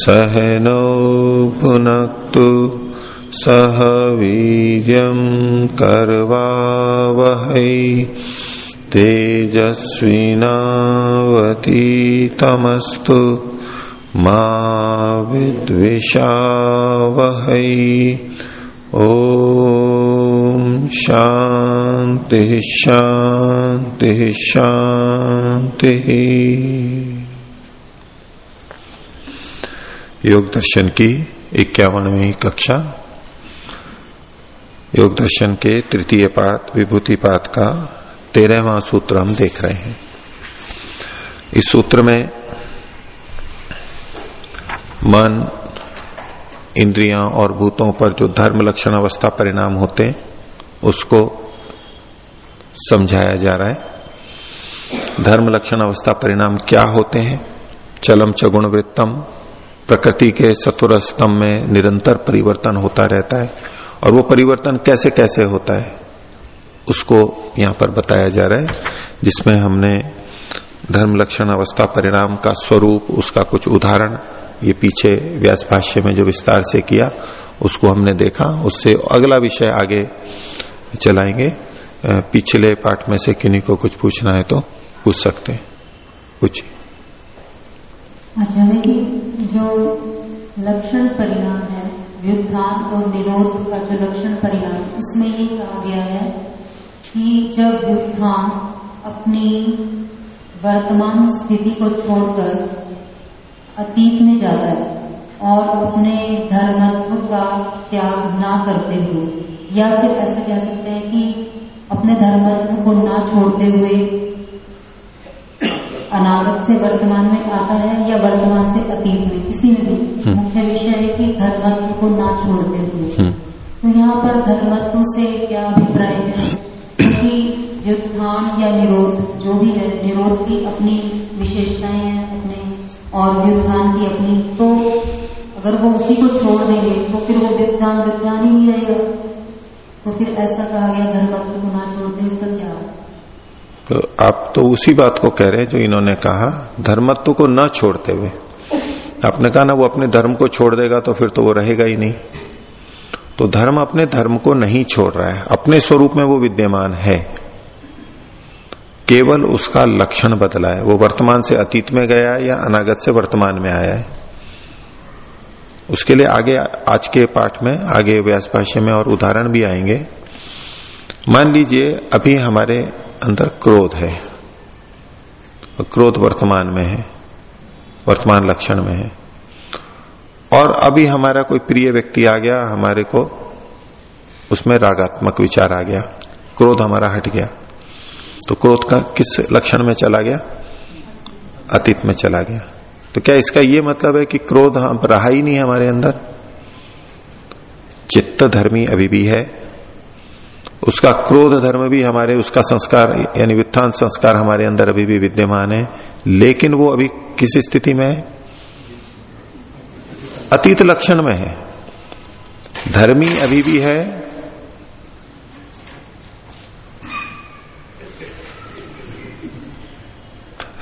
सहनौ भुनक्तु सह वीर्यम् कर्वावहै तेजस्विनावतीतमस्तु मा विद्विषावहै। ॐ शान्ति शान्ति शान्तिः। योग दर्शन की इक्यावनवी कक्षा। योग दर्शन के तृतीय पाठ विभूति पाठ का तेरहवा सूत्र हम देख रहे हैं। इस सूत्र में मन, इंद्रियाँ और भूतों पर जो धर्म लक्षण अवस्था परिणाम होते उसको समझाया जा रहा है। धर्म लक्षण अवस्था परिणाम क्या होते हैं? चलम चगुण वृत्तम प्रकृति के सत्वर स्तंभ में निरंतर परिवर्तन होता रहता है। और वो परिवर्तन कैसे कैसे होता है, उसको यहाँ पर बताया जा रहा है, जिसमें हमने धर्म लक्षण अवस्था परिणाम का स्वरूप, उसका कुछ उदाहरण, ये पीछे व्यास भाष्य में जो विस्तार से किया, उसको हमने देखा। उससे अगला विषय आगे चलाएँगे। पिछले पाठ में से किन्हीं को कुछ पूछना है तो पूछ सकते हैं। पूछिए। जी लक्षण परिणाम है, व्युत्थान और निरोध का जो लक्षण परिणाम, उसमें ये कहा गया है कि जब व्युत्थान अपनी वर्तमान स्थिति को छोड़कर अतीत में जाता है और अपने धर्मत्व का त्याग ना करते हुए, या फिर ऐसा कह सकते हैं कि अपने धर्मत्व को ना छोड़ते हुए अनागत से वर्तमान में आता है या वर्तमान से अतीत में किसी में भी मुख्य विषय है कि धर्मत्व को ना छोड़ते हुए। तो यहाँ पर धर्मत्व से क्या अभिप्राय है? क्योंकि व्युत्थान या निरोध जो भी है निरोध की अपनी विशेषताएँ हैं अपने और व्युत्थान की अपनी। तो अगर वो उसी को छोड़ देंगे तो फिर वो व्युत्थान व्युत्थान ही नहीं रहेगा। तो फिर ऐसा कहा गया धर्मत्व को ना छोड़ते उसका क्या तो आप तो उसी बात को कह रहे हैं जो इन्होंने कहा, धर्मत्व को न छोड़ते हुए। आपने कहा ना वो अपने धर्म को छोड़ देगा तो फिर तो वो रहेगा ही नहीं। तो धर्म अपने धर्म को नहीं छोड़ रहा है, अपने स्वरूप में वो विद्यमान है। केवल उसका लक्षण बदला है। वो वर्तमान से अतीत में गया है या अनागत से वर्तमान में आया है। उसके लिए आगे, आज के पाठ में, आगे व्यास भाष्य में और उदाहरण भी आएँगे। मान लीजिए, अभी हमारे अंदर क्रोध है। क्रोध वर्तमान में है, वर्तमान लक्षण में है। और अभी हमारा कोई प्रिय व्यक्ति आ गया, हमारे को उसमें रागात्मक विचार आ गया, क्रोध हमारा हट गया। तो क्रोध का किस लक्षण में चला गया? अतीत में चला गया। तो क्या इसका यह मतलब है कि क्रोध हम रहा ही नहीं हमारे अंदर? चित्त धर्मी अभी भी है उसका क्रोध धर्म भी हमारे, उसका संस्कार, यानी वित्थान संस्कार हमारे अंदर अभी भी विद्यमान है। लेकिन वो अभी किस स्थिति में है? अतीत लक्षण में है। धर्मी अभी भी है।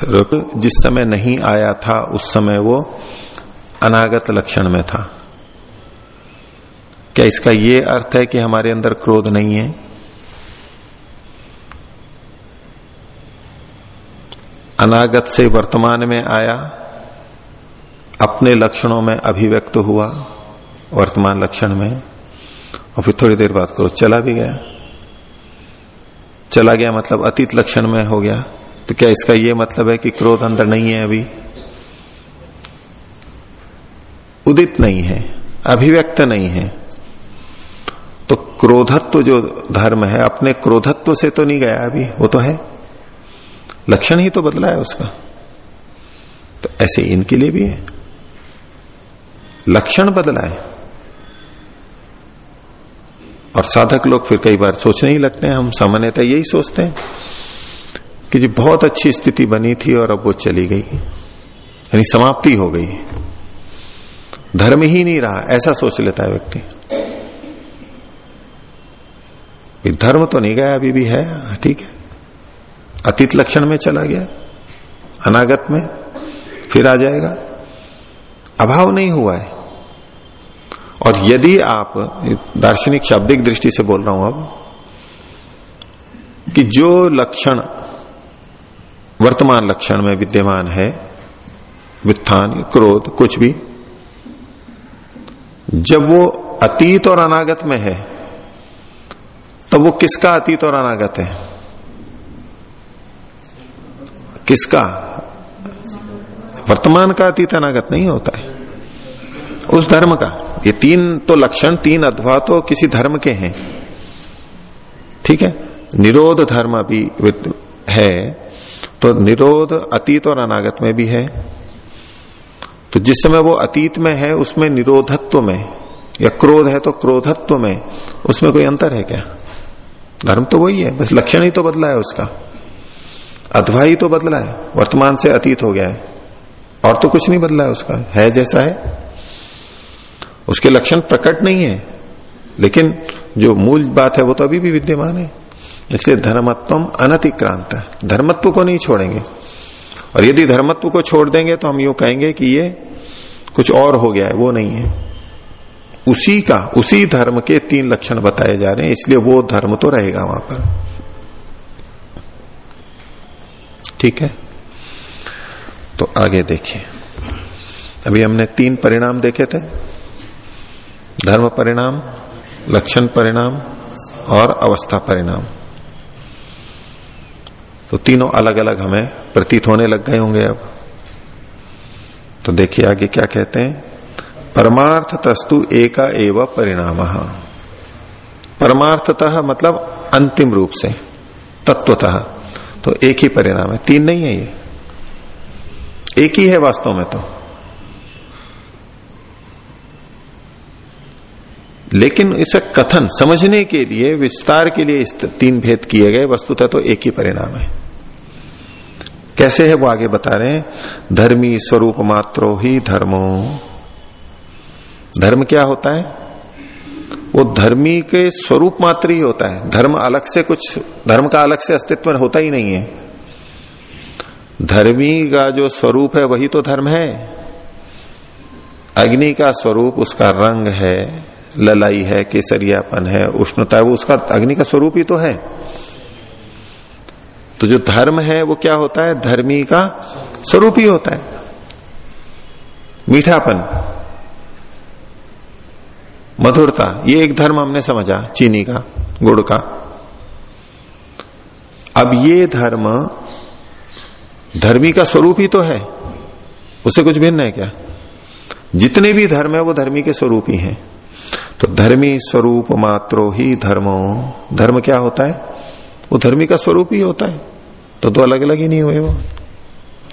रुक, जिस समय नहीं आया था, उस समय वो अनागत लक्षण में था। क्या इसका ये अर्थ है कि हमारे अंदर क्रोध नहीं है? अनागत से वर्तमान में आया, अपने लक्षणों में अभिव्यक्त हुआ, वर्तमान लक्षण में, और फिर थोड़ी देर बाद क्रोध चला भी गया। चला गया मतलब अतीत लक्षण में हो गया। तो क्या इसका यह मतलब है कि क्रोध अंदर नहीं है अभी? उदित नहीं है, अभिव्यक्त नहीं है। तो क्रोधत्व जो धर्म है, अपने क्रोधत्व से तो नहीं गया अभी, वो तो है। लक्षण ही तो बदला है उसका। तो ऐसे इनके लिए भी है। लक्षण बदला है। और साधक लोग फिर कई बार सोचने ही लगते हैं। हम सामान्यतः यही सोचते हैं कि जी बहुत अच्छी स्थिति बनी थी और अब वो चली गई। यानी समाप्ति हो गई। धर्म ही नहीं रहा, ऐसा सोच लेता है व्यक्ति। धर्म तो नहीं गया, अभी भी है, ठीक है। अतीत लक्षण में चला गया, अनागत में, फिर आ जाएगा। अभाव नहीं हुआ है। और यदि आप, दार्शनिक शाब्दिक दृष्टि से बोल रहा हूँ अब, कि जो लक्षण, वर्तमान लक्षण में विद्यमान है, वित्थान, क्रोध, कुछ भी, जब वो अतीत और अनागत में है, तब वो किसका अतीत और अनागत है? किसका? वर्तमान का अतीत अनागत नहीं होता है। उस धर्म का। ये तीन तो लक्षण, तीन अथवा तो किसी धर्म के हैं। ठीक है? निरोध धर्म भी है तो निरोध अतीत और अनागत में भी है। तो जिस समय वो अतीत में है, उसमें निरोधत्व में, या क्रोध है तो क्रोधत्व में, उसमें कोई अंतर है क्या? धर्म तो वही है, बस लक्षण ही तो बदला है उसका। अथवा ही तो बदला है। वर्तमान से अतीत हो गया है। और तो कुछ नहीं बदला है उसका। है जैसा है। उसके लक्षण प्रकट नहीं है। लेकिन जो मूल बात है वो तो अभी भी विद्यमान है। इसलिए धर्मत्व अनतिक्रांत है। धर्मत्व को नहीं छोड़ेंगे। और यदि धर्मत्व को छोड़ देंगे तो हम यू कहेंगे कि ये कुछ और हो गया है, वो नहीं है। उसी का, उसी धर्म के तीन लक्षण बताए जा रहे हैं। इसलिए वो धर्म तो रहेगा वहाँ पर। ठीक है? तो आगे देखिए। अभी हमने तीन परिणाम देखे थे। धर्म परिणाम, लक्षण परिणाम और अवस्था परिणाम। तो तीनों अलग अलग हमें प्रतीत होने लग गए होंगे अब। तो देखिए आगे क्या कहते हैं? परमार्थ तस्तु एका एव परिणाम। परमार्थतः मतलब अंतिम रूप से, तत्वतः। तो एक ही परिणाम है। तीन नहीं है ये। एक ही है वास्तव में तो। लेकिन इसे कथन समझने के लिए, विस्तार के लिए इस तीन भेद किए गए, वस्तुतः तो एक ही परिणाम है। कैसे है वो आगे बता रहे हैं? धर्मी स्वरूप मात्रो ही धर्मो। धर्म क्या होता है? वो धर्मी के स्वरूप मात्र ही होता है। धर्म अलग से कुछ, धर्म का अलग से अस्तित्व होता ही नहीं है। धर्मी का जो स्वरूप है, वही तो धर्म है। अग्नि का स्वरूप, उसका रंग है, ललाई है, केसरियापन है, उष्णता है, वो उसका, अग्नि का स्वरूप ही तो है। तो जो धर्म है, वो क्या होता है? धर्मी का स्वरूप ही होता है। मीठापन। मधुरता, ये एक धर्म हमने समझा, चीनी का, गुड़ का। अब ये धर्म धर्मी का स्वरूप ही तो है। उससे कुछ भिन्न है क्या? जितने भी धर्म है, वो धर्मी के स्वरूप ही हैं। तो धर्मी स्वरूप मात्रो ही धर्मो। धर्म क्या होता है? वो धर्मी का स्वरूप ही होता है। तो दो अलग अलग ही नहीं हुए वो।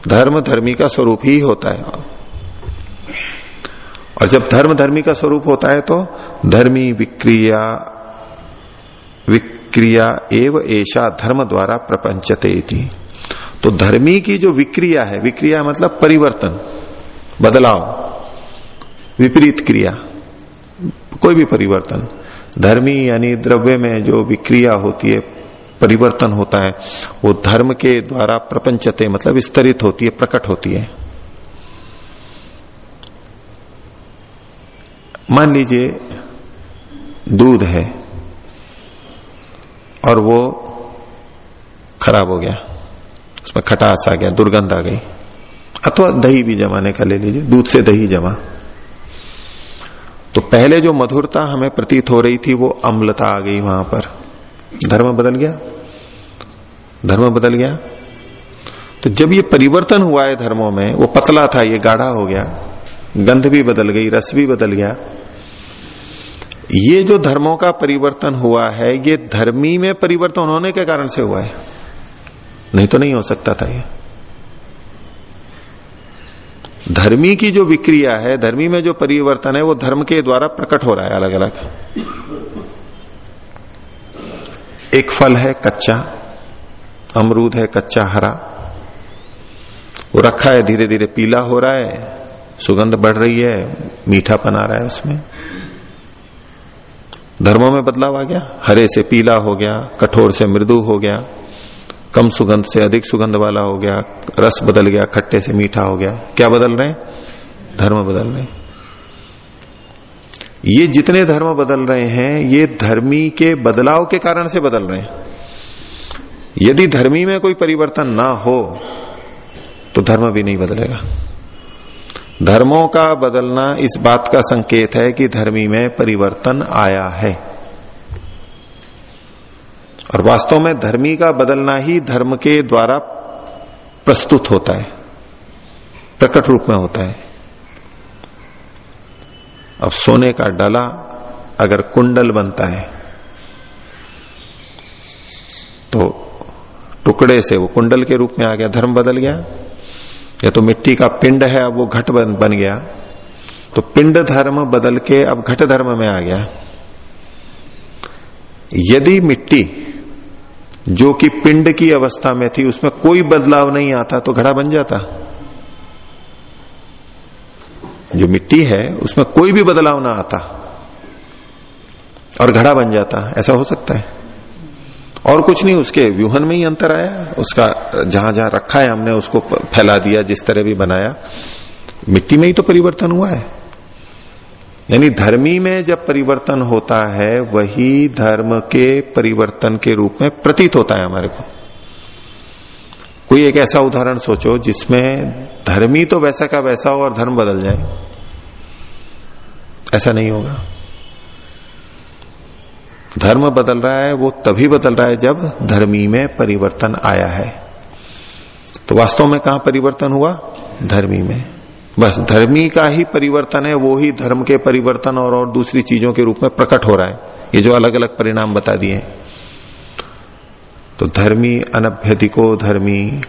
धर्म धर्मी का स्वरूप ही होता है। और जब धर्म धर्मी का स्वरूप होता है तो धर्मी विक्रिया विक्रिया एव ऐसा धर्म द्वारा प्रपंचते तो धर्मी की जो विक्रिया है, विक्रिया मतलब परिवर्तन, बदलाव, विपरीत क्रिया, कोई भी परिवर्तन। धर्मी यानी द्रव्य में जो विक्रिया होती है, परिवर्तन होता है, वो धर्म के द्वारा प्रपंचते मतलब विस्तरित होती है, प्रकट होती है। मान लीजिए, दूध है और वो खराब हो गया, उसमें खटास आ गया, दुर्गंध आ गई, अथवा दही भी जमाने का ले लीजिए, दूध से दही जमा। तो पहले जो मधुरता हमें प्रतीत हो रही थी, वो अम्लता आ गई वहाँ पर। धर्म बदल गया। धर्म बदल गया। तो जब ये परिवर्तन हुआ है धर्मों में, वो पतला था, ये गाढ़ा हो गया। गंध भी बदल गई, रस भी बदल गया। ये जो धर्मों का परिवर्तन हुआ है, ये धर्मी में परिवर्तन होने के कारण से हुआ है। नहीं तो नहीं हो सकता था ये। धर्मी की जो विक्रिया है, धर्मी में जो परिवर्तन है, वो धर्म के द्वारा प्रकट हो रहा है अलग अलग एक फल है कच्चा, अमरूद है कच्चा हरा। वो रखा है धीरे धीरे पीला हो रहा है। सुगंध बढ़ रही है, मीठापन आ रहा है उसमें। धर्मों में बदलाव आ गया। हरे से पीला हो गया, कठोर से मृदु हो गया, कम सुगंध से अधिक सुगंध वाला हो गया, रस बदल गया, खट्टे से मीठा हो गया। क्या बदल रहे हैं? धर्म बदल रहे हैं। ये जितने धर्म बदल रहे हैं, ये धर्मी के बदलाव के कारण से बदल रहे हैं। यदि धर्मी में कोई परिवर्तन ना हो तो धर्म भी नहीं बदलेगा। धर्मों का बदलना इस बात का संकेत है कि धर्मी में परिवर्तन आया है। और वास्तव में धर्मी का बदलना ही धर्म के द्वारा प्रस्तुत होता है, प्रकट रूप में होता है। अब सोने का डला अगर कुंडल बनता है तो टुकड़े से वो कुंडल के रूप में आ गया, धर्म बदल गया। या तो मिट्टी का पिंड है अब वो घट बन, बन गया। तो पिंड धर्म बदल के अब घट धर्म में आ गया। यदि मिट्टी जो कि पिंड की अवस्था में थी उसमें कोई बदलाव नहीं आता तो घड़ा बन जाता। जो मिट्टी है उसमें कोई भी बदलाव ना आता और घड़ा बन जाता। ऐसा हो सकता है। और कुछ नहीं, उसके व्यूहन में ही अंतर आया। उसका जहाँ जहाँ रखा है, हमने उसको फैला दिया, जिस तरह भी बनाया। मिट्टी में ही तो परिवर्तन हुआ है। यानी धर्मी में जब परिवर्तन होता है, वही धर्म के परिवर्तन के रूप में प्रतीत होता है हमारे को। कोई एक ऐसा उदाहरण सोचो, जिसमें धर्मी तो वैसा का वैसा हो और धर्म बदल जाए। ऐसा नहीं होगा। धर्म बदल रहा है, वो तभी बदल रहा है जब धर्मी में परिवर्तन आया है। तो वास्तव में कहा परिवर्तन हुआ? धर्मी में। बस धर्मी का ही परिवर्तन है, वो ही धर्म के परिवर्तन और और दूसरी चीज़ों के रूप में प्रकट हो रहा है। ये जो अलग अलग परिणाम बता दिए। तो धर्मी अनभ्यधिको धर्मी।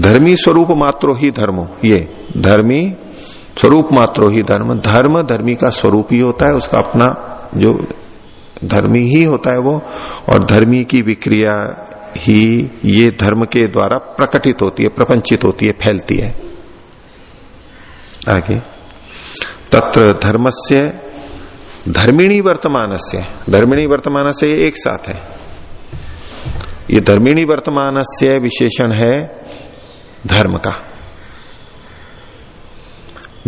धर्मी स्वरूप मात्रो ही धर्मो ये। धर्मी स्वरूप मात्रो ही धर्म। धर्म धर्मी का स्वरूप ही होता है, उसका अपना जो धर्मी ही होता है वो, और धर्मी की विक्रिया ही ये धर्म के द्वारा प्रकटित होती है, प्रपंचित होती है, फैलती है। आगे। तत्र धर्मस्य धर्मिणी वर्तमान से धर्मिणी वर्तमान से एक साथ है। ये धर्मिणी वर्तमान से विशेषण है धर्म का।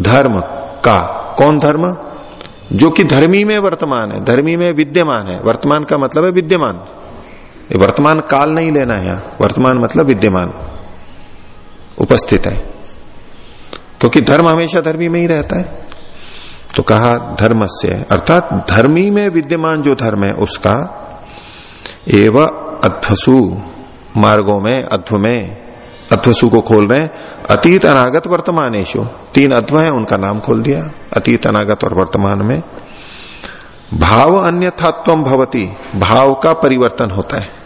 धर्म का कौन धर्म? जो कि धर्मी में वर्तमान है, धर्मी में विद्यमान है। वर्तमान का मतलब है विद्यमान। वर्तमान काल नहीं लेना है वर्तमान मतलब विद्यमान उपस्थित है। क्योंकि धर्म हमेशा धर्मी में ही रहता है। तो कहा धर्म से, अर्थात धर्मी में विद्यमान जो धर्म है, उसका एवं अध्वसु, मार्गों में, अध्व में अध्वसु को खोल रहे हैं। अतीत अनागत वर्तमान तीन अध्व है, उनका नाम खोल दिया। अतीत, अनागत और वर्तमान में। भाव अन्यथात्व भवती। भाव का परिवर्तन होता है।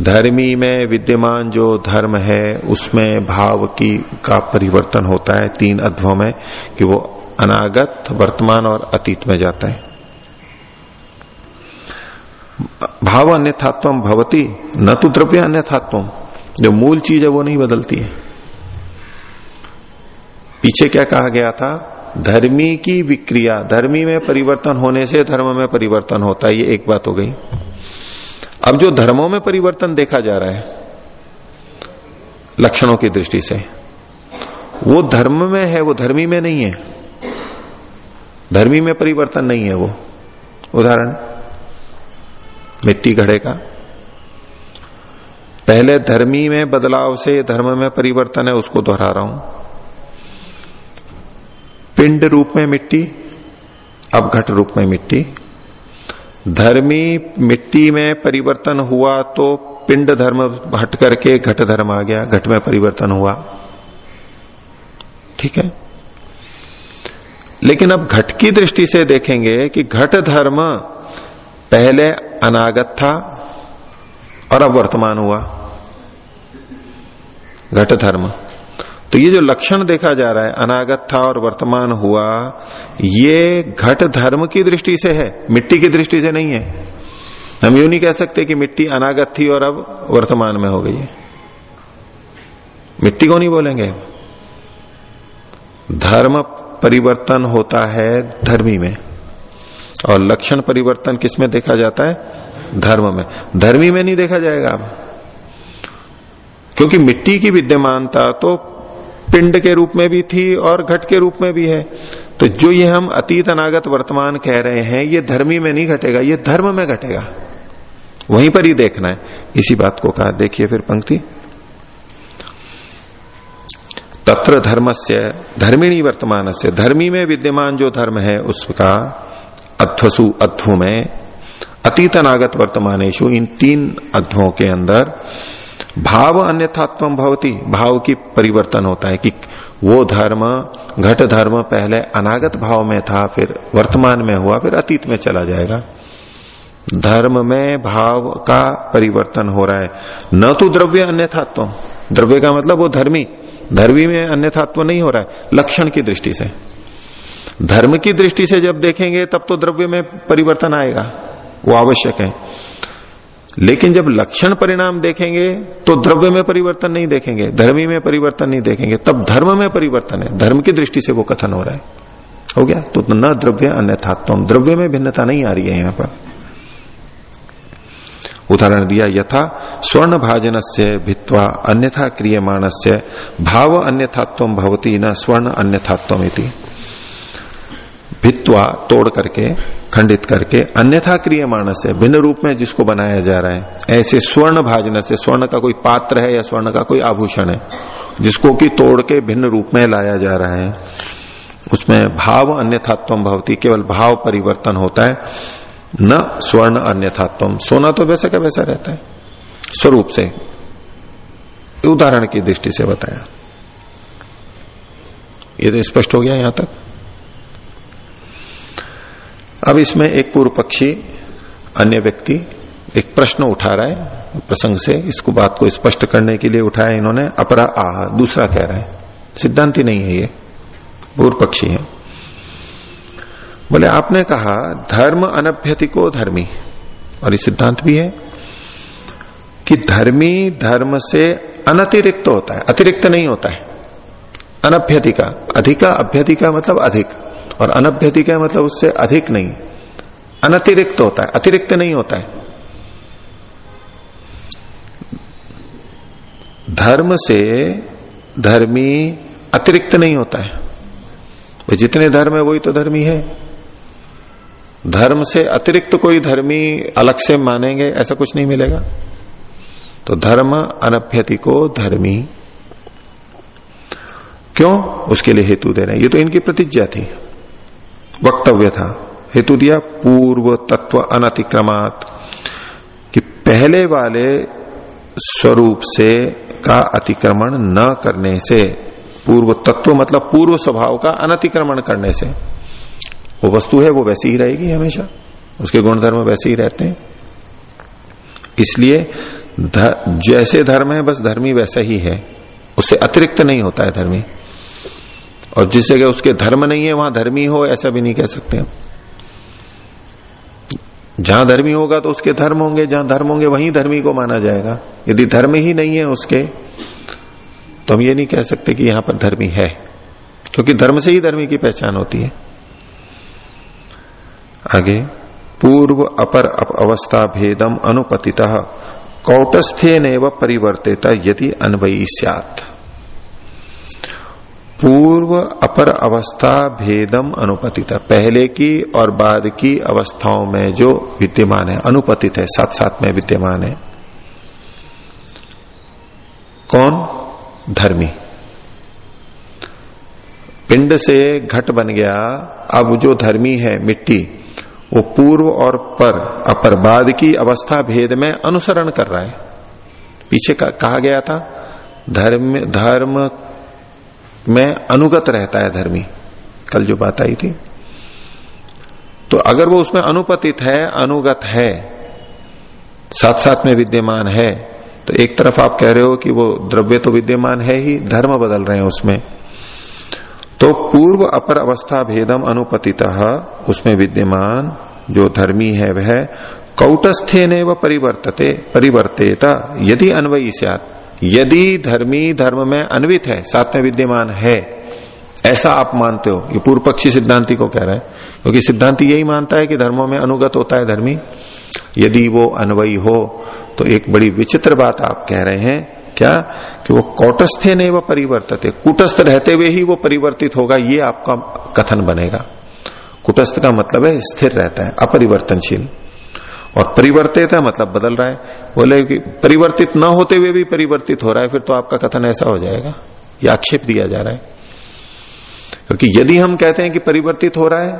धर्मी में विद्यमान जो धर्म है, उसमें भाव की, का परिवर्तन होता है। तीन अध्वों में कि वो अनागत, वर्तमान और अतीत में जाता है। भाव अन्यथात्व भवती। न तो द्रव्य अन्यथात्व। जो मूल चीज़ है वो नहीं बदलती है। पीछे क्या कहा गया था? धर्मी की विक्रिया। धर्मी में परिवर्तन होने से धर्म में परिवर्तन होता है, ये एक बात हो गई। अब जो धर्मों में परिवर्तन देखा जा रहा है, लक्षणों की दृष्टि से, वो धर्म में है, वो धर्मी में नहीं है। धर्मी में परिवर्तन नहीं है वो। उदाहरण, मिट्टी घड़े का। पहले धर्मी में बदलाव से धर्म में परिवर्तन है, उसको दोहरा रहा हूँ। पिंड रूप में मिट्टी अब घट रूप में मिट्टी। धर्मी मिट्टी में परिवर्तन हुआ तो पिंड धर्म हट करके घट धर्म आ गया, घट में परिवर्तन हुआ। ठीक है? लेकिन अब घट की दृष्टि से देखेंगे कि घट धर्म पहले अनागत था और अब वर्तमान हुआ। घट धर्म तो ये जो लक्षण देखा जा रहा है अनागत था और वर्तमान हुआ, ये घट धर्म की दृष्टि से है, मिट्टी की दृष्टि से नहीं है। हम यू नहीं कह सकते कि मिट्टी अनागत थी और अब वर्तमान में हो गई है। मिट्टी को नहीं बोलेंगे। धर्म परिवर्तन होता है धर्मी में। और लक्षण परिवर्तन किसमें देखा जाता है? धर्म में। धर्मी में नहीं देखा जाएगा अब। क्योंकि मिट्टी की विद्यमानता तो पिंड के रूप में भी थी और घट के रूप में भी है। तो जो ये हम अतीत अनागत वर्तमान कह रहे हैं, ये धर्मी में नहीं घटेगा, ये धर्म में घटेगा। वहीं पर ही देखना है। इसी बात को कहा, देखिए फिर पंक्ति। तत्र धर्म से धर्मिणी वर्तमान से धर्मी में विद्यमान जो धर्म है, उसका अध्वसु अध्व में अतीत अनागत वर्तमानेशु इन तीन अध्वों के अंदर भाव अन्यथात्व भवती, भाव की परिवर्तन होता है कि वो धर्म, घट धर्म पहले अनागत भाव में था, फिर वर्तमान में हुआ, फिर अतीत में चला जाएगा। धर्म में भाव का परिवर्तन हो रहा है। न तो द्रव्य अन्यथात्व। द्रव्य का मतलब वो धर्मी। धर्मी में अन्यथात्व नहीं हो रहा है, लक्षण की दृष्टि से। धर्म की दृष्टि से जब देखेंगे, तब तो द्रव्य में परिवर्तन आएगा। वो आवश्यक है। लेकिन जब लक्षण परिणाम देखेंगे तो द्रव्य में परिवर्तन नहीं देखेंगे, धर्मी में परिवर्तन नहीं देखेंगे, तब धर्म में परिवर्तन है। धर्म की दृष्टि से वो कथन हो रहा है। हो गया? तो न द्रव्य अन्यथात्व द्रव्य में भिन्नता नहीं आ रही है यहाँ पर। उदाहरण दिया, यथा स्वर्ण भाजन से भित्वा अन्यथा क्रियमाण से भाव अन्यथात्व भवती, न स्वर्ण अन्यथात्व भित्वा तोड़ करके खंडित करके, अन्यथा क्रियमाण से भिन्न रूप में जिसको बनाया जा रहा है। ऐसे स्वर्ण भाजन से स्वर्ण का कोई पात्र है या स्वर्ण का कोई आभूषण है, जिसको कि तोड़ के भिन्न रूप में लाया जा रहा है। उसमें भाव अन्यथात्व भवती, केवल भाव परिवर्तन होता है, न स्वर्ण अन्यथात्व। सोना तो वैसे का वैसा रहता है, स्वरूप से। उदाहरण की दृष्टि से बताया। ये तो स्पष्ट हो गया यहाँ तक। अब इसमें एक पूर्व पक्षी, अन्य व्यक्ति, एक प्रश्न उठा रहा है प्रसंग से। इसको बात को स्पष्ट करने के लिए उठाया इन्होंने। अपरा आह दूसरा कह रहा है। सिद्धांति नहीं है ये। पूर्व पक्षी है। बोले, आपने कहा, धर्म अनभ्यतिको धर्मी। और ये सिद्धांत भी है कि धर्मी धर्म से अनतिरिक्त होता है। अतिरिक्त नहीं होता है। अनभ्यतिका अधिका अभ्यतिका मतलब अधिक। और अनभ्यतिका मतलब उससे अधिक नहीं। अनतिरिक्त होता है, अतिरिक्त नहीं होता है। धर्म से धर्मी अतिरिक्त नहीं होता है। जितने धर्म है, वही तो धर्मी है। धर्म से अतिरिक्त कोई धर्मी अलग से मानेंगे, ऐसा कुछ नहीं मिलेगा। तो धर्म अनभ्यति को धर्मी। क्यों? उसके लिए हेतु दे रहे हैं। ये तो इनकी प्रतिज्ञा थी। वक्तव्य था। हेतु दिया पूर्व तत्व अनतिक्रमात कि पहले वाले स्वरूप से का अतिक्रमण न करने से, पूर्व तत्व मतलब पूर्व स्वभाव का अनतिक्रमण करने से, वो वस्तु है, वो वैसी ही रहेगी हमेशा। उसके गुणधर्म वैसे ही रहते हैं। इसलिए जैसे धर्म है, बस धर्मी वैसा ही है। उससे अतिरिक्त नहीं होता है धर्मी। और जिस जगह उसके धर्म नहीं है, वहाँ धर्मी हो, ऐसा भी नहीं कह सकते हम। जहाँ धर्मी होगा तो उसके धर्म होंगे, जहाँ धर्म होंगे वहीं धर्मी को माना जाएगा। यदि धर्म ही नहीं है उसके तो हम ये नहीं कह सकते कि यहाँ पर धर्मी है, क्योंकि धर्म से ही धर्मी की पहचान होती है। आगे, पूर्व अपर अवस्था भेदम अनुपतिता कौटस्थ्य नव परिवर्तित यदि अनवयी सत पूर्व अपर अवस्था भेदम अनुपतित। पहले की और बाद की अवस्थाओं में जो विद्यमान है, अनुपतित है साथ साथ में विद्यमान है। कौन? धर्मी। पिंड से घट बन गया, अब जो धर्मी है, मिट्टी, वो पूर्व और पर, अपर बाद की अवस्था भेद में अनुसरण कर रहा है। पीछे कहा गया था, धर्म धर्म में अनुगत रहता है धर्मी। कल जो बात आई थी। तो अगर वो उसमें अनुपतित है, अनुगत है साथ साथ में विद्यमान है तो एक तरफ़ आप कह रहे हो कि वो द्रव्य तो विद्यमान है ही, धर्म बदल रहे हैं उसमें। तो पूर्व अपर अवस्था भेदम अनुपतित, उसमें विद्यमान जो धर्मी है वह कौटस्थ्य ने व परिवर्तते, परिवर्तेता, यदि अन्वयी यदि धर्मी धर्म में अन्वित है साथ में विद्यमान है, ऐसा आप मानते हो? ये पूर्व पक्षी सिद्धांति को कह रहे हैं। क्योंकि सिद्धांति यही मानता है कि धर्मों में अनुगत होता है धर्मी। यदि वो अनवयी हो तो एक बड़ी विचित्र बात आप कह रहे हैं, क्या? कि वो कौटस्थे नहीं वो परिवर्तित कुटस्थ रहते हुए ही वो परिवर्तित होगा, ये आपका कथन बनेगा। कुटस्थ का मतलब है स्थिर रहता है, अपरिवर्तनशील। और परिवर्तित है मतलब बदल रहा है। बोले कि परिवर्तित न होते हुए भी परिवर्तित हो रहा है, फिर तो आपका कथन ऐसा हो जाएगा, या आक्षेप दिया जा रहा है। क्योंकि यदि हम कहते हैं कि परिवर्तित हो रहा है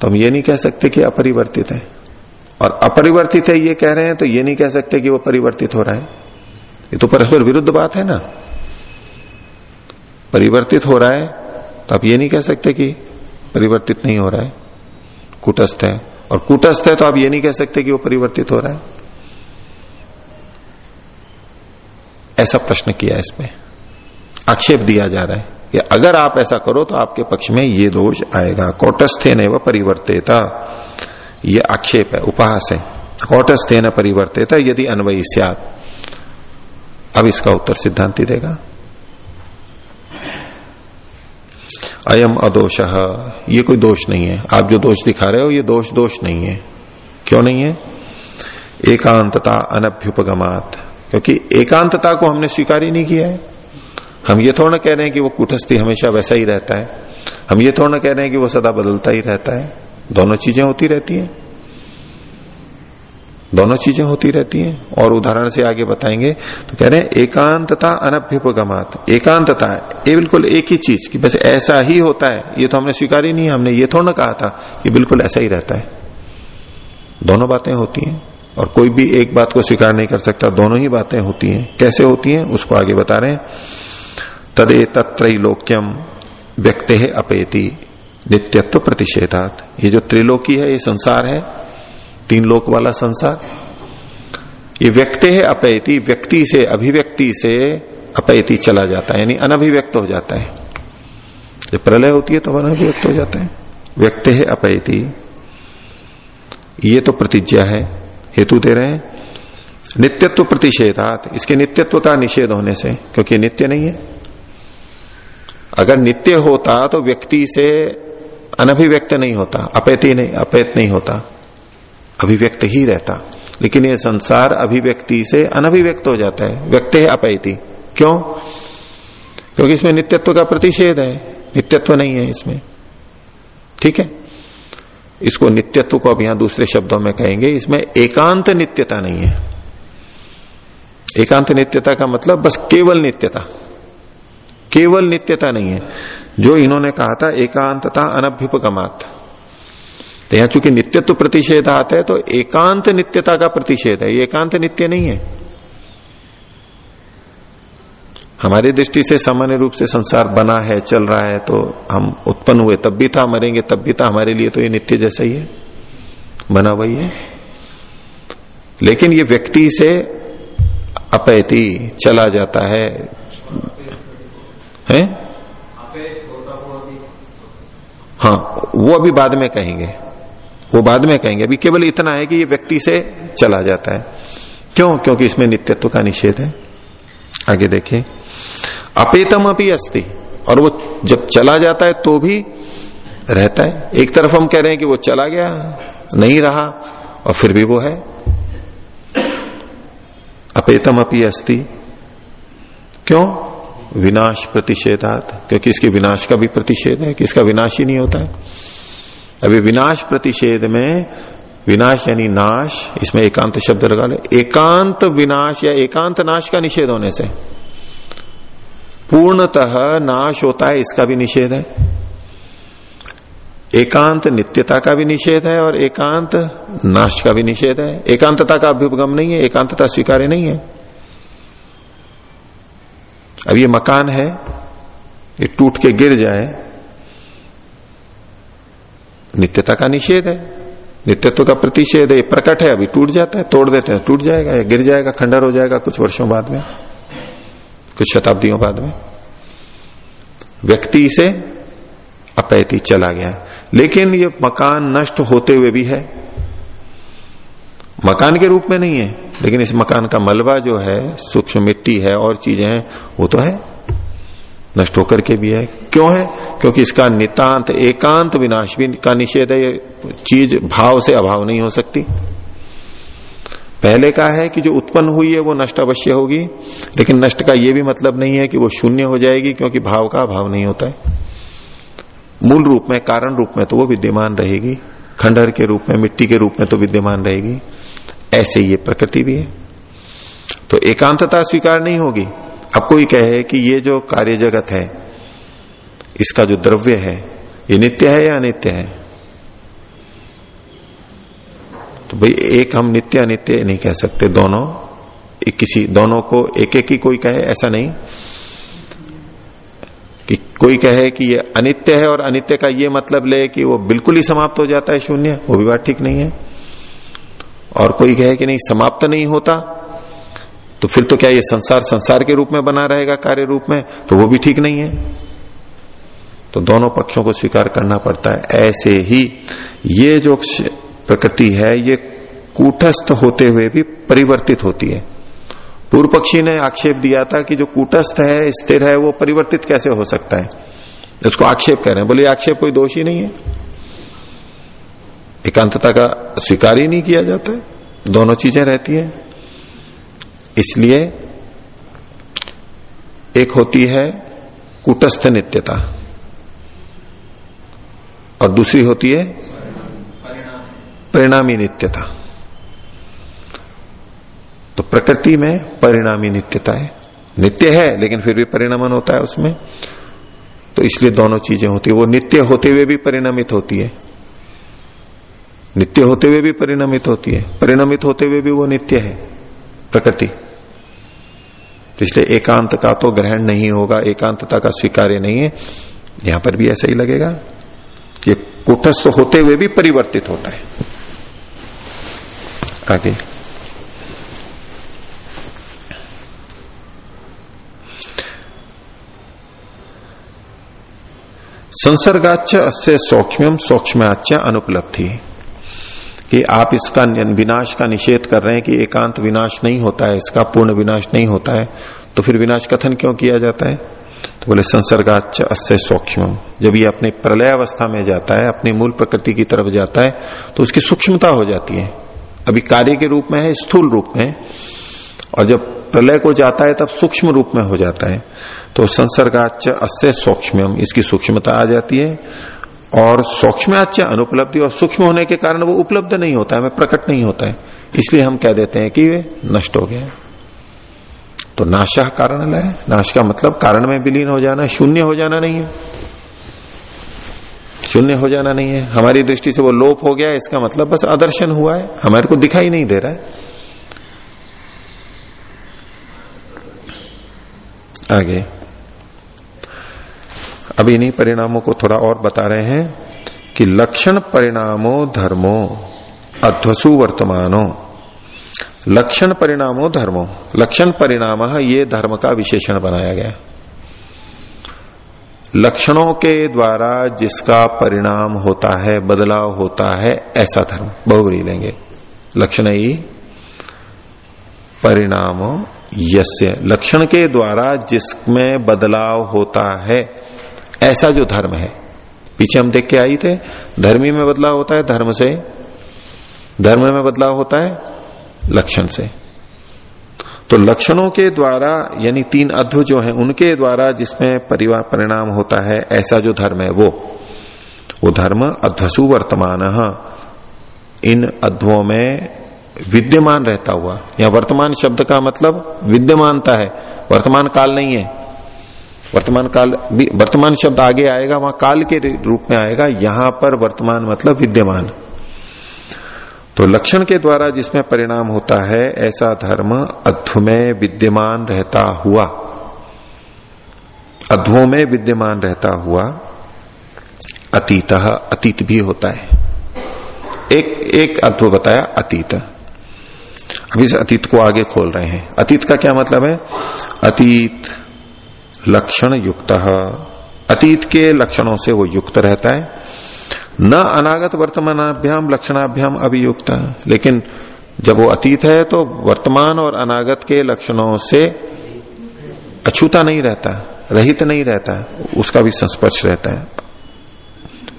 तो हम ये नहीं कह सकते कि अपरिवर्तित है। और अपरिवर्तित है ये कह रहे हैं तो ये नहीं कह सकते कि वो परिवर्तित हो रहा है। ये तो परस्पर विरुद्ध बात है ना। परिवर्तित हो रहा है तो आप ये नहीं कह सकते कि परिवर्तित नहीं हो रहा है। कुटस्थ है। और कुटस्थ है तो आप ये नहीं कह सकते कि वो परिवर्तित हो रहा है। ऐसा प्रश्न किया इसमें। आक्षेप दिया जा रहा है कि अगर आप ऐसा करो तो आपके पक्ष में ये दोष आएगा। कोटस्थे न परिवर्तिता। ये आक्षेप है, उपहास है। कोटस्थे न परिवर्तिता, यदि अनवयी अब इसका उत्तर सिद्धांति देगा। अयम अदोष। ये कोई दोष नहीं है। आप जो दोष दिखा रहे हो, ये दोष दोष नहीं है। क्यों नहीं है? एकांतता अनभ्युपगमात। क्योंकि एकांतता को हमने स्वीकार ही नहीं किया है। हम ये थोड़ा कह रहे हैं कि वो कुटस्थी हमेशा वैसा ही रहता है। हम ये थोड़ा कह रहे हैं कि वो सदा बदलता ही रहता है। दोनों चीज़ें होती रहती हैं। दोनों चीज़ें होती रहती हैं। और उदाहरण से आगे बताएँगे तो कह रहे हैं, एकांतता अनभ्युपगमात। एकांतता, ये बिल्कुल एक ही चीज़ कि बस ऐसा ही होता है। ये तो हमने स्वीकार ही नहीं, हमने ये थोड़ा ना कहा था कि बिल्कुल ऐसा ही रहता है। दोनों बातें होती हैं, और कोई भी एक बात को स्वीकार नहीं कर सकता, दोनों ही बातें होती हैं। कैसे होती हैं, उसको आगे बता रहे तदे तत्रलोक्यम व्यक्ति है अपेति, नित्यत्व प्रतिषेधात। ये जो त्रिलोकी है, ये संसार है तीन लोक वाला संसार। ये व्यक्ति है अपैति, व्यक्ति से अभिव्यक्ति से अपैति चला जाता है, यानी अनभिव्यक्त हो जाता है। जब प्रलय होती है तो अनभिव्यक्त हो जाता है। व्यक्ति है अपैति। ये तो प्रतिज्ञा है, हेतु दे रहे हैं। नित्यत्व प्रतिषेधात, इसके नित्यत्व का निषेध होने से, क्योंकि नित्य नहीं है। अगर नित्य होता तो व्यक्ति से अनभिव्यक्त नहीं होता, अपैति नहीं, अपैत नहीं होता। अभिव्यक्त ही रहता। लेकिन ये संसार अभिव्यक्ति से अनभिव्यक्त हो जाता है। व्यक्त है अपैति। क्यों? क्योंकि इसमें नित्यत्व का प्रतिषेध है। नित्यत्व नहीं है इसमें। ठीक है? इसको नित्यत्व को अब यहाँ दूसरे शब्दों में कहेंगे। इसमें एकांत नित्यता नहीं है। एकांत नित्यता का मतलब बस केवल नित्यता। केवल नित्यता नहीं है। जो इन्होंने कहा था, एकांतता अनभ्युपगमात तो यहाँ चूँकि नित्यत्व प्रतिषेध आता है तो एकांत नित्यता का प्रतिषेध है। ये एकांत नित्य नहीं है। हमारी दृष्टि से सामान्य रूप से संसार बना है चल रहा है तो हम उत्पन्न हुए तब भी था मरेंगे तब भी था हमारे लिए तो ये नित्य जैसा ही है। बना वही है। लेकिन ये व्यक्ति से अपैती चला जाता है। है? हाँ वो अभी बाद में कहेंगे। वो बाद में कहेंगे, अभी केवल इतना है कि ये व्यक्ति से चला जाता है। क्यों? क्योंकि इसमें नित्यत्व का निषेध है। आगे देखिए। अपेतम अपनी अस्थि और वो जब चला जाता है तो भी रहता है। एक तरफ़ हम कह रहे हैं कि वो चला गया, नहीं रहा, और फिर भी वो है। अपेतम अपनी अस्थि क्यों? विनाश प्रतिषेधात। क्योंकि इसके विनाश का भी प्रतिषेध है, कि इसका विनाश ही नहीं होता। है अभी विनाश प्रतिषेध में, विनाश यानी नाश, इसमें एकांत शब्द लगा ले। एकांत विनाश या एकांत नाश का निषेध होने से। पूर्णतः नाश होता है, इसका भी निषेध है। एकांत नित्यता का भी निषेध है और एकांत नाश का भी निषेध है। एकांतता का अभ्युपगम नहीं है, एकांतता स्वीकार्य नहीं है। अब ये मकान है, ये टूट के गिर जाए नित्यता का निषेध है। नित्यत्व का प्रतिषेध है प्रकट है, अभी टूट जाता है, तोड़ देते हैं, टूट जाएगा, या गिर जाएगा, खंडर हो जाएगा कुछ वर्षों बाद में, कुछ शताब्दियों बाद में। व्यक्ति से अपैति चला गया लेकिन ये मकान नष्ट होते हुए भी है। मकान के रूप में नहीं है, लेकिन इस मकान का मलबा जो है, सूक्ष्म मिट्टी है, और चीज़ें हैं, वो तो है। नष्ट होकर के भी है। क्यों है? क्योंकि इसका नितांत, एकांत विनाश भी का निषेध है। ये चीज़ भाव से अभाव नहीं हो सकती। पहले का है कि जो उत्पन्न हुई है, वो नष्ट अवश्य होगी। लेकिन नष्ट का ये भी मतलब नहीं है कि वो शून्य हो जाएगी, क्योंकि भाव का अभाव नहीं होता है। मूल रूप में, कारण रूप में तो वो विद्यमान रहेगी। खंडहर के रूप में, मिट्टी के रूप में तो विद्यमान रहेगी। ऐसे ये प्रकृति भी है। तो एकांतता स्वीकार नहीं होगी। अब कोई कहे कि ये जो कार्य जगत है, इसका जो द्रव्य है, ये नित्य है या अनित्य है? तो भाई, एक हम नित्य अनित्य नहीं कह सकते दोनों। एक किसी, दोनों को एक एक ही कोई कहे, ऐसा नहीं। कि कोई कहे कि ये अनित्य है और अनित्य का ये मतलब ले कि वो बिल्कुल ही समाप्त हो जाता है शून्य, वो भी बात ठीक नहीं है। और कोई कहे कि नहीं, समाप्त नहीं होता तो फिर तो क्या ये संसार संसार के रूप में बना रहेगा कार्य रूप में? तो वो भी ठीक नहीं है। तो दोनों पक्षों को स्वीकार करना पड़ता है। ऐसे ही ये जो प्रकृति है, ये कूटस्थ होते हुए भी परिवर्तित होती है। पूर्व पक्षी ने आक्षेप दिया था कि जो कूटस्थ है, स्थिर है, वो परिवर्तित कैसे हो सकता है? उसको आक्षेप कह रहे हैं। बोले आक्षेप कोई दोष ही नहीं है। एकांतता का स्वीकार ही नहीं किया जाता है। दोनों चीज़ें रहती है। इसलिए एक होती है कुटस्थ नित्यता और दूसरी होती है परिणामी नित्यता। तो प्रकृति में परिणामी नित्यता है। नित्य है, लेकिन फिर भी परिणामन होता है उसमें। तो इसलिए दोनों चीज़ें होती है। वो नित्य होते हुए भी परिणामित होती है। नित्य होते हुए भी परिणामित होती है। परिणामित होते हुए भी वो नित्य है, प्रकृति। तो इसलिए एकांत का तो ग्रहण नहीं होगा, एकांतता का स्वीकार्य नहीं है। यहाँ पर भी ऐसा ही लगेगा कि कुटस्थ होते हुए भी परिवर्तित होता है। आगे। संसर्गाच अस्य सूक्ष्म सूक्ष्माच अनुपलब्धि। कि आप इसका विनाश का निषेध कर रहे हैं कि एकांत विनाश नहीं होता है, इसका पूर्ण विनाश नहीं होता है। तो फिर विनाश कथन क्यों किया जाता है? तो बोले संसर्गाच अस्य सूक्ष्म जब ये अपनी प्रलय अवस्था में जाता है, अपनी मूल प्रकृति की तरफ़ जाता है तो उसकी सूक्ष्मता हो जाती है। अभी कार्य के रूप में है, स्थूल रूप में और जब प्रलय को जाता है, तब सूक्ष्म रूप में हो जाता है। तो संसर्गाच अस्य सूक्ष्म इसकी सूक्ष्मता आ जाती है। और सूक्ष्माच्य अनुपलब्धि और सूक्ष्म होने के कारण वो उपलब्ध नहीं होता है, प्रकट नहीं होता है। इसलिए हम कह देते हैं कि वे नष्ट हो गया तो नाशा कारण है। नाश का मतलब कारण में विलीन हो जाना, शून्य हो जाना नहीं है। शून्य हो जाना नहीं है। हमारी दृष्टि से वो लोप हो गया, इसका मतलब बस आदर्शन हुआ है। हमारे को दिखाई नहीं दे रहा है। आगे। अब इन्हीं परिणामों को थोड़ा और बता रहे हैं कि लक्षण परिणामो धर्मो, अध्वसु वर्तमानो। लक्षण परिणामो धर्मो। लक्षण परिणाम ये धर्म का विशेषण बनाया गया। लक्षणों के द्वारा जिसका परिणाम होता है, बदलाव होता है, ऐसा धर्म। बहुरी लेंगे। लक्षण ही परिणाम यस्य। लक्षण के द्वारा जिसमें बदलाव होता है ऐसा जो धर्म है। पीछे हम देख के आई थे, धर्मी में बदलाव होता है, धर्म से। धर्म में बदलाव होता है, लक्षण से। तो लक्षणों के द्वारा, यानी तीन अध्व जो है, उनके द्वारा जिसमें परिवार परिणाम होता है, ऐसा जो धर्म है, वो। वो धर्म अध्वसु वर्तमान। इन अध्वों में विद्यमान रहता हुआ। या वर्तमान शब्द का मतलब विद्यमानता है। वर्तमान काल नहीं है। वर्तमान काल भी, वर्तमान शब्द आगे आएगा, वहाँ काल के रूप में आएगा, यहाँ पर वर्तमान मतलब विद्यमान। तो लक्षण के द्वारा जिसमें परिणाम होता है, ऐसा धर्म अध्व में विद्यमान रहता हुआ अध्वों में विद्यमान रहता हुआ, अतीत अतीत भी होता है। एक एक अध्व बताया, अतीत। अब इस अतीत को आगे खोल रहे हैं। अतीत का क्या मतलब है? अतीत लक्षण युक्त अतीत के लक्षणों से वो युक्त रहता है। न अनागत वर्तमानाभ्याम, लक्षणाभ्याम अभियुक्त। लेकिन जब वो अतीत है तो वर्तमान और अनागत के लक्षणों से अछूता नहीं रहता, रहित नहीं रहता, उसका भी संस्पर्श रहता है।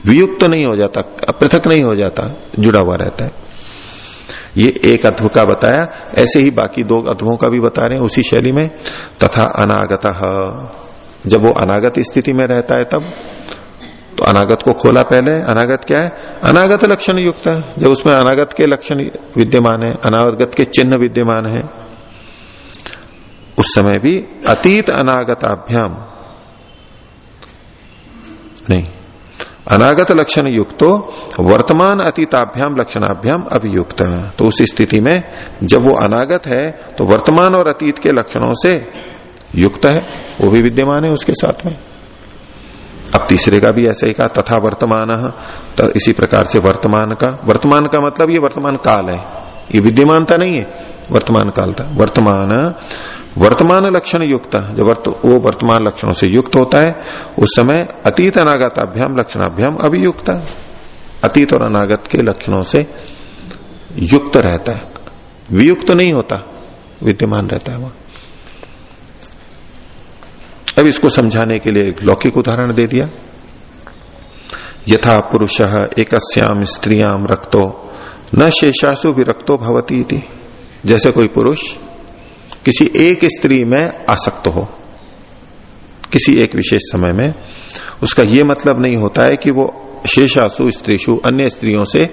वियुक्त तो नहीं हो जाता पृथक नहीं हो जाता, जुड़ा हुआ रहता है। ये एक अध्व का बताया, ऐसे ही बाकी दो अध्वों का भी बता रहे हैं उसी शैली में, तथा अनागत। जब वो अनागत स्थिति में रहता है तब तो अनागत को खोला पहले, अनागत क्या है? अनागत लक्षण युक्त है। जब उसमें अनागत के लक्षण विद्यमान है, अनागत के चिन्ह विद्यमान है, उस समय भी अतीत अनागताभ्याम। नहीं। अनागत लक्षण युक्तो वर्तमान अतीताभ्याम लक्षणाभ्याम अभियुक्त। तो उस स्थिति में जब वो अनागत है तो वर्तमान और अतीत के लक्षणों से युक्त है। वो भी विद्यमान है उसके साथ में। अब तीसरे का भी ऐसे ही कहा, तथा वर्तमान तो इसी प्रकार से वर्तमान का वर्तमान का मतलब ये वर्तमान काल है। ये विद्यमानता नहीं है, वर्तमान काल था। वर्तमान वर्तमान लक्षण युक्त जब वर्त, वो वर्तमान लक्षणों से युक्त होता है उस समय अतीत अनागताभ्याम लक्षणाभ्याम अभियुक्त अतीत और अनागत के लक्षणों से युक्त रहता है। वियुक्त नहीं होता विद्यमान रहता है वह। अब इसको समझाने के लिए एक लौकिक उदाहरण दे दिया। यथा पुरुष एक स्त्रियाम रक्तो न शेषासु विरक्तो भवती जैसे कोई पुरुष किसी एक स्त्री में आसक्त हो, किसी एक विशेष समय में, उसका यह मतलब नहीं होता है कि वो शेषासु स्त्रीशु अन्य स्त्रियों से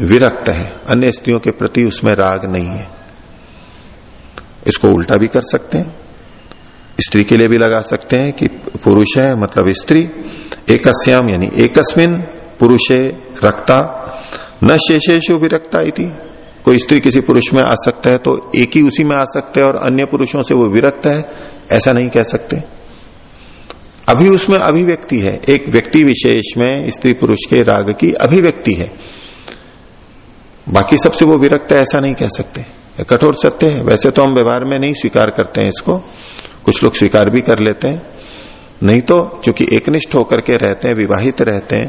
विरक्त है, अन्य स्त्रियों के प्रति उसमें राग नहीं है। इसको उल्टा भी कर सकते हैं। स्त्री के लिए भी लगा सकते हैं कि पुरुष है मतलब स्त्री, एकस्याम यानी एकस्मिन, पुरुषे रक्ता, न शेषेशु विरक्ता कोई स्त्री किसी पुरुष में आ सकता है तो एक ही उसी में आ सकते हैं और अन्य पुरुषों से वो विरक्त है, ऐसा नहीं कह सकते। अभी उसमें अभिव्यक्ति है। एक व्यक्ति विशेष में स्त्री पुरुष के राग की अभिव्यक्ति है। बाकी सबसे वो विरक्त है, ऐसा नहीं कह सकते। कठोर सत्य है। वैसे तो हम व्यवहार में नहीं स्वीकार करते हैं इसको। कुछ लोग स्वीकार भी कर लेते हैं। नहीं तो चूँकि एकनिष्ठ होकर के रहते हैं, विवाहित रहते हैं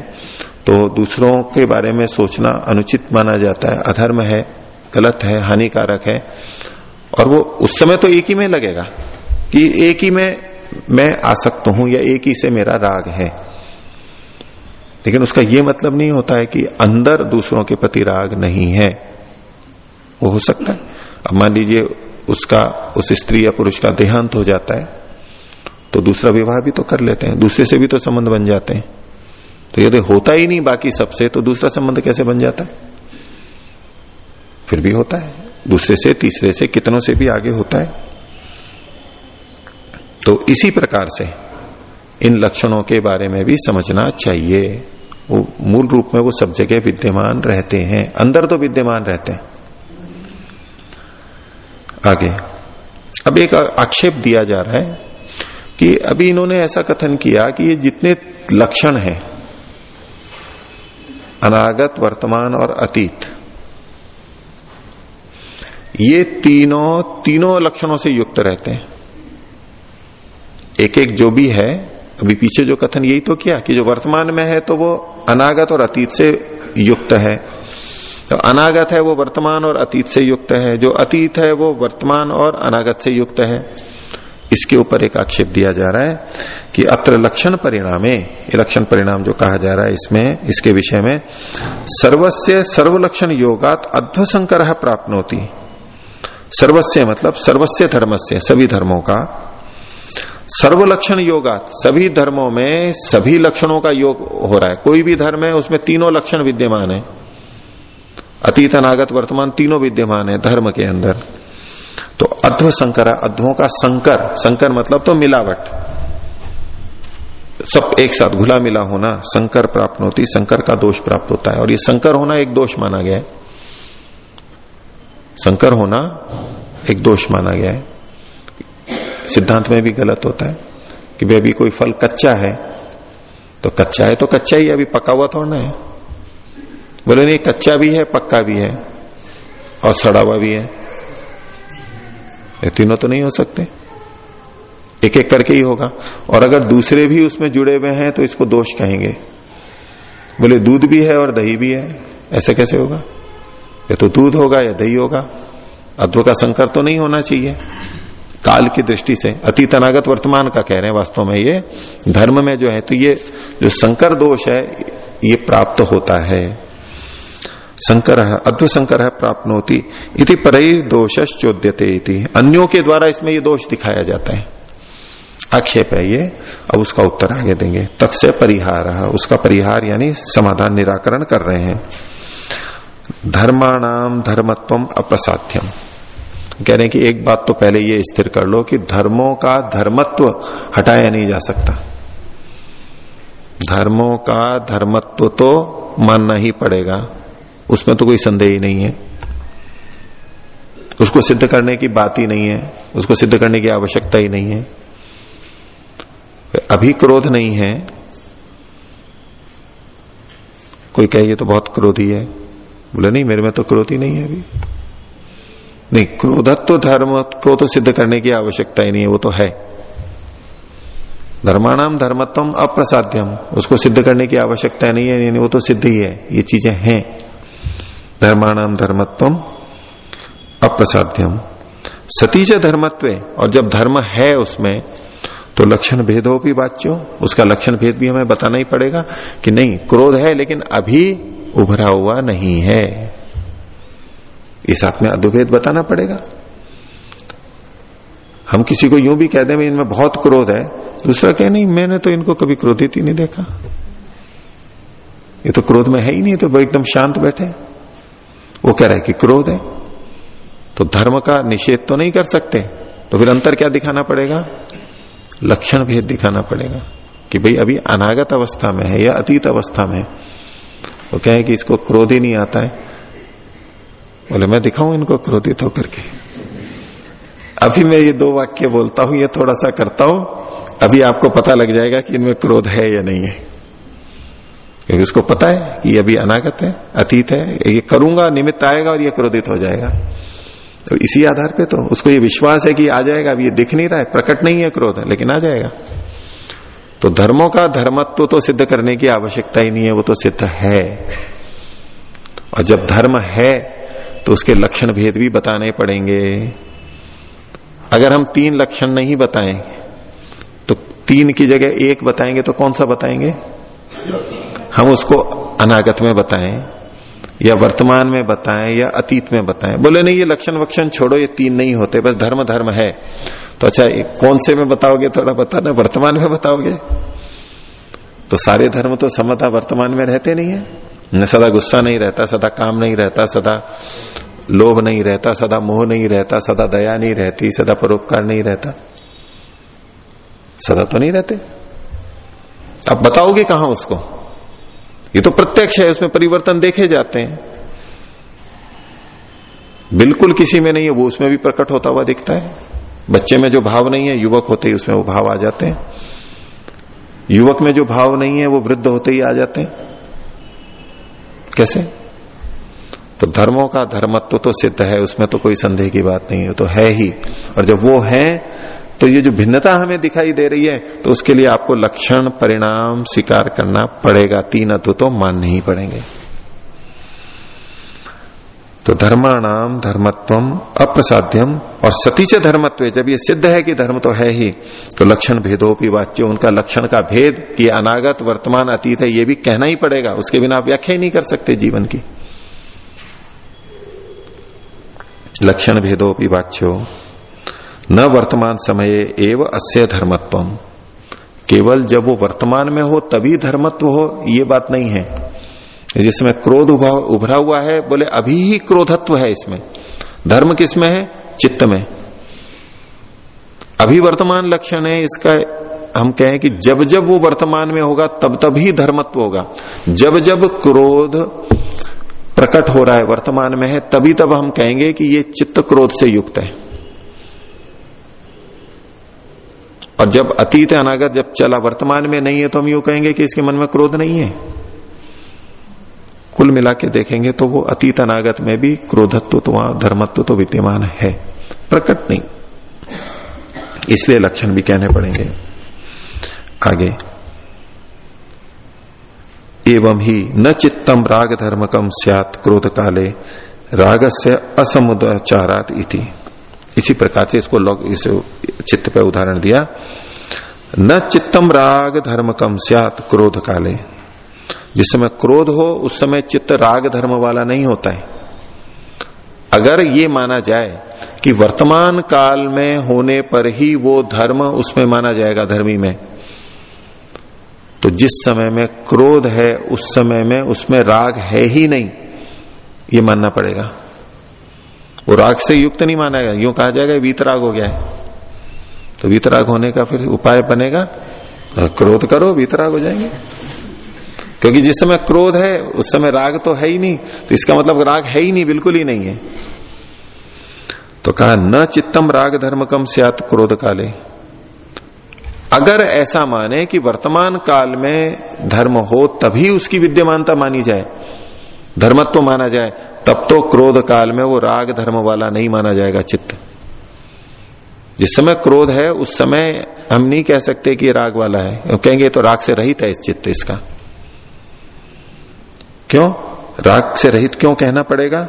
तो दूसरों के बारे में सोचना अनुचित माना जाता है। अधर्म है। गलत है, हानिकारक है। और वो उस समय तो एक ही में लगेगा कि एक ही में मैं आसक्त हूँ या एक ही से मेरा राग है। लेकिन उसका यह मतलब नहीं होता है कि अंदर दूसरों के प्रति राग नहीं है। वो हो सकता है। अब मान लीजिए उसका, उस स्त्री या पुरुष का देहांत हो जाता है तो दूसरा विवाह भी तो कर लेते हैं, दूसरे से भी तो संबंध बन जाते हैं। तो यदि होता ही नहीं बाकी सबसे तो दूसरा संबंध कैसे बन जाता है? फिर भी होता है। दूसरे से, तीसरे से, कितनों से भी आगे होता है। तो इसी प्रकार से इन लक्षणों के बारे में भी समझना चाहिए। वो मूल रूप में वो सब जगह विद्यमान रहते हैं। अंदर तो विद्यमान रहते हैं। आगे। अब एक आक्षेप दिया जा रहा है कि अभी इन्होंने ऐसा कथन किया कि ये जितने लक्षण हैं, अनागत, वर्तमान और अतीत ये तीनों तीनों लक्षणों से युक्त रहते हैं। एक एक जो भी है, अभी पीछे जो कथन यही तो किया कि जो वर्तमान में है तो वो अनागत और अतीत से युक्त है। तो अनागत है वो वर्तमान और अतीत से युक्त है। जो अतीत है वो वर्तमान और अनागत से युक्त है। इसके ऊपर एक आक्षेप दिया जा रहा है कि अत्र लक्षण परिणामे लक्षण परिणाम जो कहा जा रहा है इसमें, इसके विषय में, सर्वस्य सर्वलक्षण योगात अध्व संकर प्राप्त होती सर्वस्य मतलब सर्वस्य धर्मस्य, सभी धर्मों का। सर्वलक्षण योगा सभी धर्मों में सभी लक्षणों का योग हो रहा है। कोई भी धर्म है, उसमें तीनों लक्षण विद्यमान है। अतीत, अनागत, वर्तमान तीनों विद्यमान है धर्म के अंदर। तो अध्व संकर अध्वों का संकर संकर मतलब तो मिलावट। सब एक साथ घुला मिला होना, संकर प्राप्त होती, संकर का दोष प्राप्त होता है। और ये संकर होना एक दोष माना गया है। संकर होना एक दोष माना गया है। सिद्धांत में भी गलत होता है कि भाई अभी कोई फल कच्चा है तो कच्चा है तो कच्चा ही अभी पका हुआ थोड़ा है। बोले, नहीं, कच्चा भी है, पक्का भी है और सड़ा हुआ भी है। ये तीनों तो नहीं हो सकते। एक एक करके ही होगा। और अगर दूसरे भी उसमें जुड़े हुए हैं तो इसको दोष कहेंगे। बोले, दूध भी है और दही भी है। ऐसे कैसे होगा? ये तो दूध होगा या दही होगा। अद्व का संकर तो नहीं होना चाहिए। काल की दृष्टि से, अतीत अनागत वर्तमान का कह रहे हैं वास्तव में ये, धर्म में जो है तो ये जो संकर दोष है, ये प्राप्त होता है। संकर अद्व संकर प्राप्त होती इति पर दोष चोद्यते अन्यों के द्वारा इसमें ये दोष दिखाया जाता है। आक्षेप है ये, अब उसका उत्तर आगे देंगे। तत्स्य परिहार, उसका परिहार यानी समाधान निराकरण कर रहे हैं। धर्माणाम धर्मत्व अप्रसाध्यम। कह रहे हैं कि एक बात तो पहले ये स्थिर कर लो कि धर्मों का धर्मत्व हटाया नहीं जा सकता। धर्मों का धर्मत्व तो मानना ही पड़ेगा। उसमें तो कोई संदेह ही नहीं है। उसको सिद्ध करने की बात ही नहीं है। उसको सिद्ध करने की आवश्यकता ही नहीं है। अभी क्रोध नहीं है। कोई कहे तो बहुत क्रोधी है। बोले, नहीं, मेरे में तो क्रोध ही नहीं है अभी. नहीं, क्रोधत्व धर्म को तो सिद्ध करने की आवश्यकता ही नहीं है, वो तो है। धर्माणाम धर्मत्व अप्रसाध्यम उसको सिद्ध करने की आवश्यकता नहीं है नहीं वो तो सिद्ध ही है, ये चीज़ें हैं। धर्माणाम धर्मत्व अप्रसाध्यम सतीज धर्मत्व, और जब धर्म है उसमें तो लक्षण भेद भी बाच्यो, उसका लक्षण भेद भी हमें बताना ही पड़ेगा कि नहीं, क्रोध है लेकिन अभी उभरा हुआ नहीं है। इस हाथ में अद्वभेद बताना पड़ेगा। हम किसी को यूँ भी कह दें, इनमें बहुत क्रोध है, दूसरा कह, नहीं, मैंने तो इनको कभी क्रोधित ही नहीं देखा। ये तो क्रोध में है ही नहीं तो एकदम शांत बैठे वो कह रहा है कि क्रोध है तो धर्म का निषेध तो नहीं कर सकते तो फिर अंतर क्या दिखाना पड़ेगा? लक्षण भेद दिखाना पड़ेगा कि भाई अभी अनागत अवस्था में है या अतीत अवस्था में वो कहे कि इसको क्रोध ही नहीं आता है। बोले, मैं दिखाऊँ इनको क्रोधित होकर के? अभी मैं ये दो वाक्य बोलता हूँ, ये थोड़ा सा करता हूँ, अभी आपको पता लग जाएगा कि इनमें क्रोध है या नहीं है। क्योंकि उसको पता है कि अभी अनागत है, अतीत है, ये करूँगा, निमित्त आएगा और ये क्रोधित हो जाएगा। तो इसी आधार पे तो उसको ये विश्वास है कि आ जाएगा, अब ये दिख नहीं रहा है, प्रकट नहीं है क्रोध है लेकिन आ जाएगा। तो धर्मों का धर्मत्व तो सिद्ध करने की आवश्यकता ही नहीं है, वो तो सिद्ध है। और जब धर्म है तो उसके लक्षण भेद भी बताने पड़ेंगे। अगर हम तीन लक्षण नहीं बताएँ तो तीन की जगह एक बताएँगे तो कौन सा बताएँगे? हम उसको अनागत में बताएँ। या वर्तमान में बताएँ या अतीत में बताएँ। बोले, नहीं, ये लक्षण वक्षण छोड़ो, ये तीन नहीं होते, बस धर्म धर्म है। तो अच्छा कौन से में बताओगे? थोड़ा बताना, वर्तमान में बताओगे? तो सारे धर्म तो समता वर्तमान में रहते नहीं है। सदा गुस्सा नहीं रहता, सदा काम नहीं रहता, सदा लोभ नहीं रहता, सदा मोह नहीं रहता, सदा दया नहीं रहती, सदा परोपकार नहीं रहता। सदा तो नहीं रहते। अब बताओगे कहा उसको? ये तो प्रत्यक्ष है, उसमें परिवर्तन देखे जाते हैं। बिल्कुल किसी में नहीं है, वो उसमें भी प्रकट होता हुआ दिखता है। बच्चे में जो भाव नहीं है, युवक होते ही उसमें वो भाव आ जाते हैं। युवक में जो भाव नहीं है, वो वृद्ध होते ही आ जाते हैं। कैसे? तो धर्मों का धर्मत्व तो सिद्ध है, उसमें तो कोई संदेह की बात नहीं है तो है ही। और जब वो है तो ये जो भिन्नता हमें दिखाई दे रही है तो उसके लिए आपको लक्षण, परिणाम स्वीकार करना पड़ेगा। तीन अद्भुत तो मानने ही पड़ेंगे। तो धर्माणाम, धर्मत्वम अप्रसाध्यम और सतीच धर्मत्व, जब ये सिद्ध है कि धर्म तो है ही तो लक्षण भेदोपि वाच्य, उनका लक्षण का भेद कि अनागत वर्तमान अतीत है, ये भी कहना ही पड़ेगा। उसके बिना आप व्याख्या ही नहीं कर सकते जीवन की। लक्षण भेदोपि वाच्यो। न वर्तमान समय एवं अस्य धर्मत्व केवल जब वो वर्तमान में हो, तभी धर्मत्व हो, ये बात नहीं है। जिसमें क्रोध उभरा हुआ है, बोले, अभी ही क्रोधत्व है इसमें। धर्म किसमें है? चित्त में। अभी वर्तमान लक्षण है, इसका हम कहें कि जब जब वो वर्तमान में होगा, तब तब ही धर्मत्व होगा। जब जब क्रोध प्रकट हो रहा है, वर्तमान में है, तभी तब हम कहेंगे कि ये चित्त क्रोध से युक्त है। और जब अतीत अनागत जब चला, वर्तमान में नहीं है तो हम यू कहेंगे कि इसके मन में क्रोध नहीं है। कुल मिला के देखेंगे तो वो अतीत अनागत में भी क्रोधत्व तो वहाँ, धर्मत्व तो विद्यमान है। प्रकट नहीं। इसलिए लक्षण भी कहने पड़ेंगे। आगे। एवं ही न चित्तम राग धर्मकम सियात क्रोध काले राग से असमुदाचारात इति। इसी प्रकार से इसको इस चित्त पर उदाहरण दिया। न चित्तम राग धर्म कम सियात क्रोध काले। जिस समय क्रोध हो, उस समय चित्त राग धर्म वाला नहीं होता है। अगर ये माना जाए कि वर्तमान काल में होने पर ही वो धर्म उसमें माना जाएगा धर्मी में तो जिस समय में क्रोध है, उस समय में उसमें राग है ही नहीं, ये मानना पड़ेगा। वो राग से युक्त नहीं माना जाएगा यूँ कहा जाएगा वीतराग हो गया है। तो वीतराग होने का फिर उपाय बनेगा, क्रोध करो वीतराग हो जाएँगे। क्योंकि जिस समय क्रोध है, उस समय राग तो है ही नहीं। तो इसका मतलब राग है ही नहीं, बिल्कुल ही नहीं है। तो कहा, न चित्तम राग धर्म कम सियात क्रोध काले। अगर ऐसा माने कि वर्तमान काल में धर्म हो, तभी उसकी विद्यमानता मानी जाए। धर्मत्व तो माना जाए, तब तो क्रोध काल में वो राग धर्म वाला नहीं माना जाएगा चित्त। जिस समय क्रोध है, उस समय हम नहीं कह सकते कि राग वाला है। कहेंगे तो राग से रहित है इस चित्त इसका। क्यों? राग से रहित क्यों कहना पड़ेगा?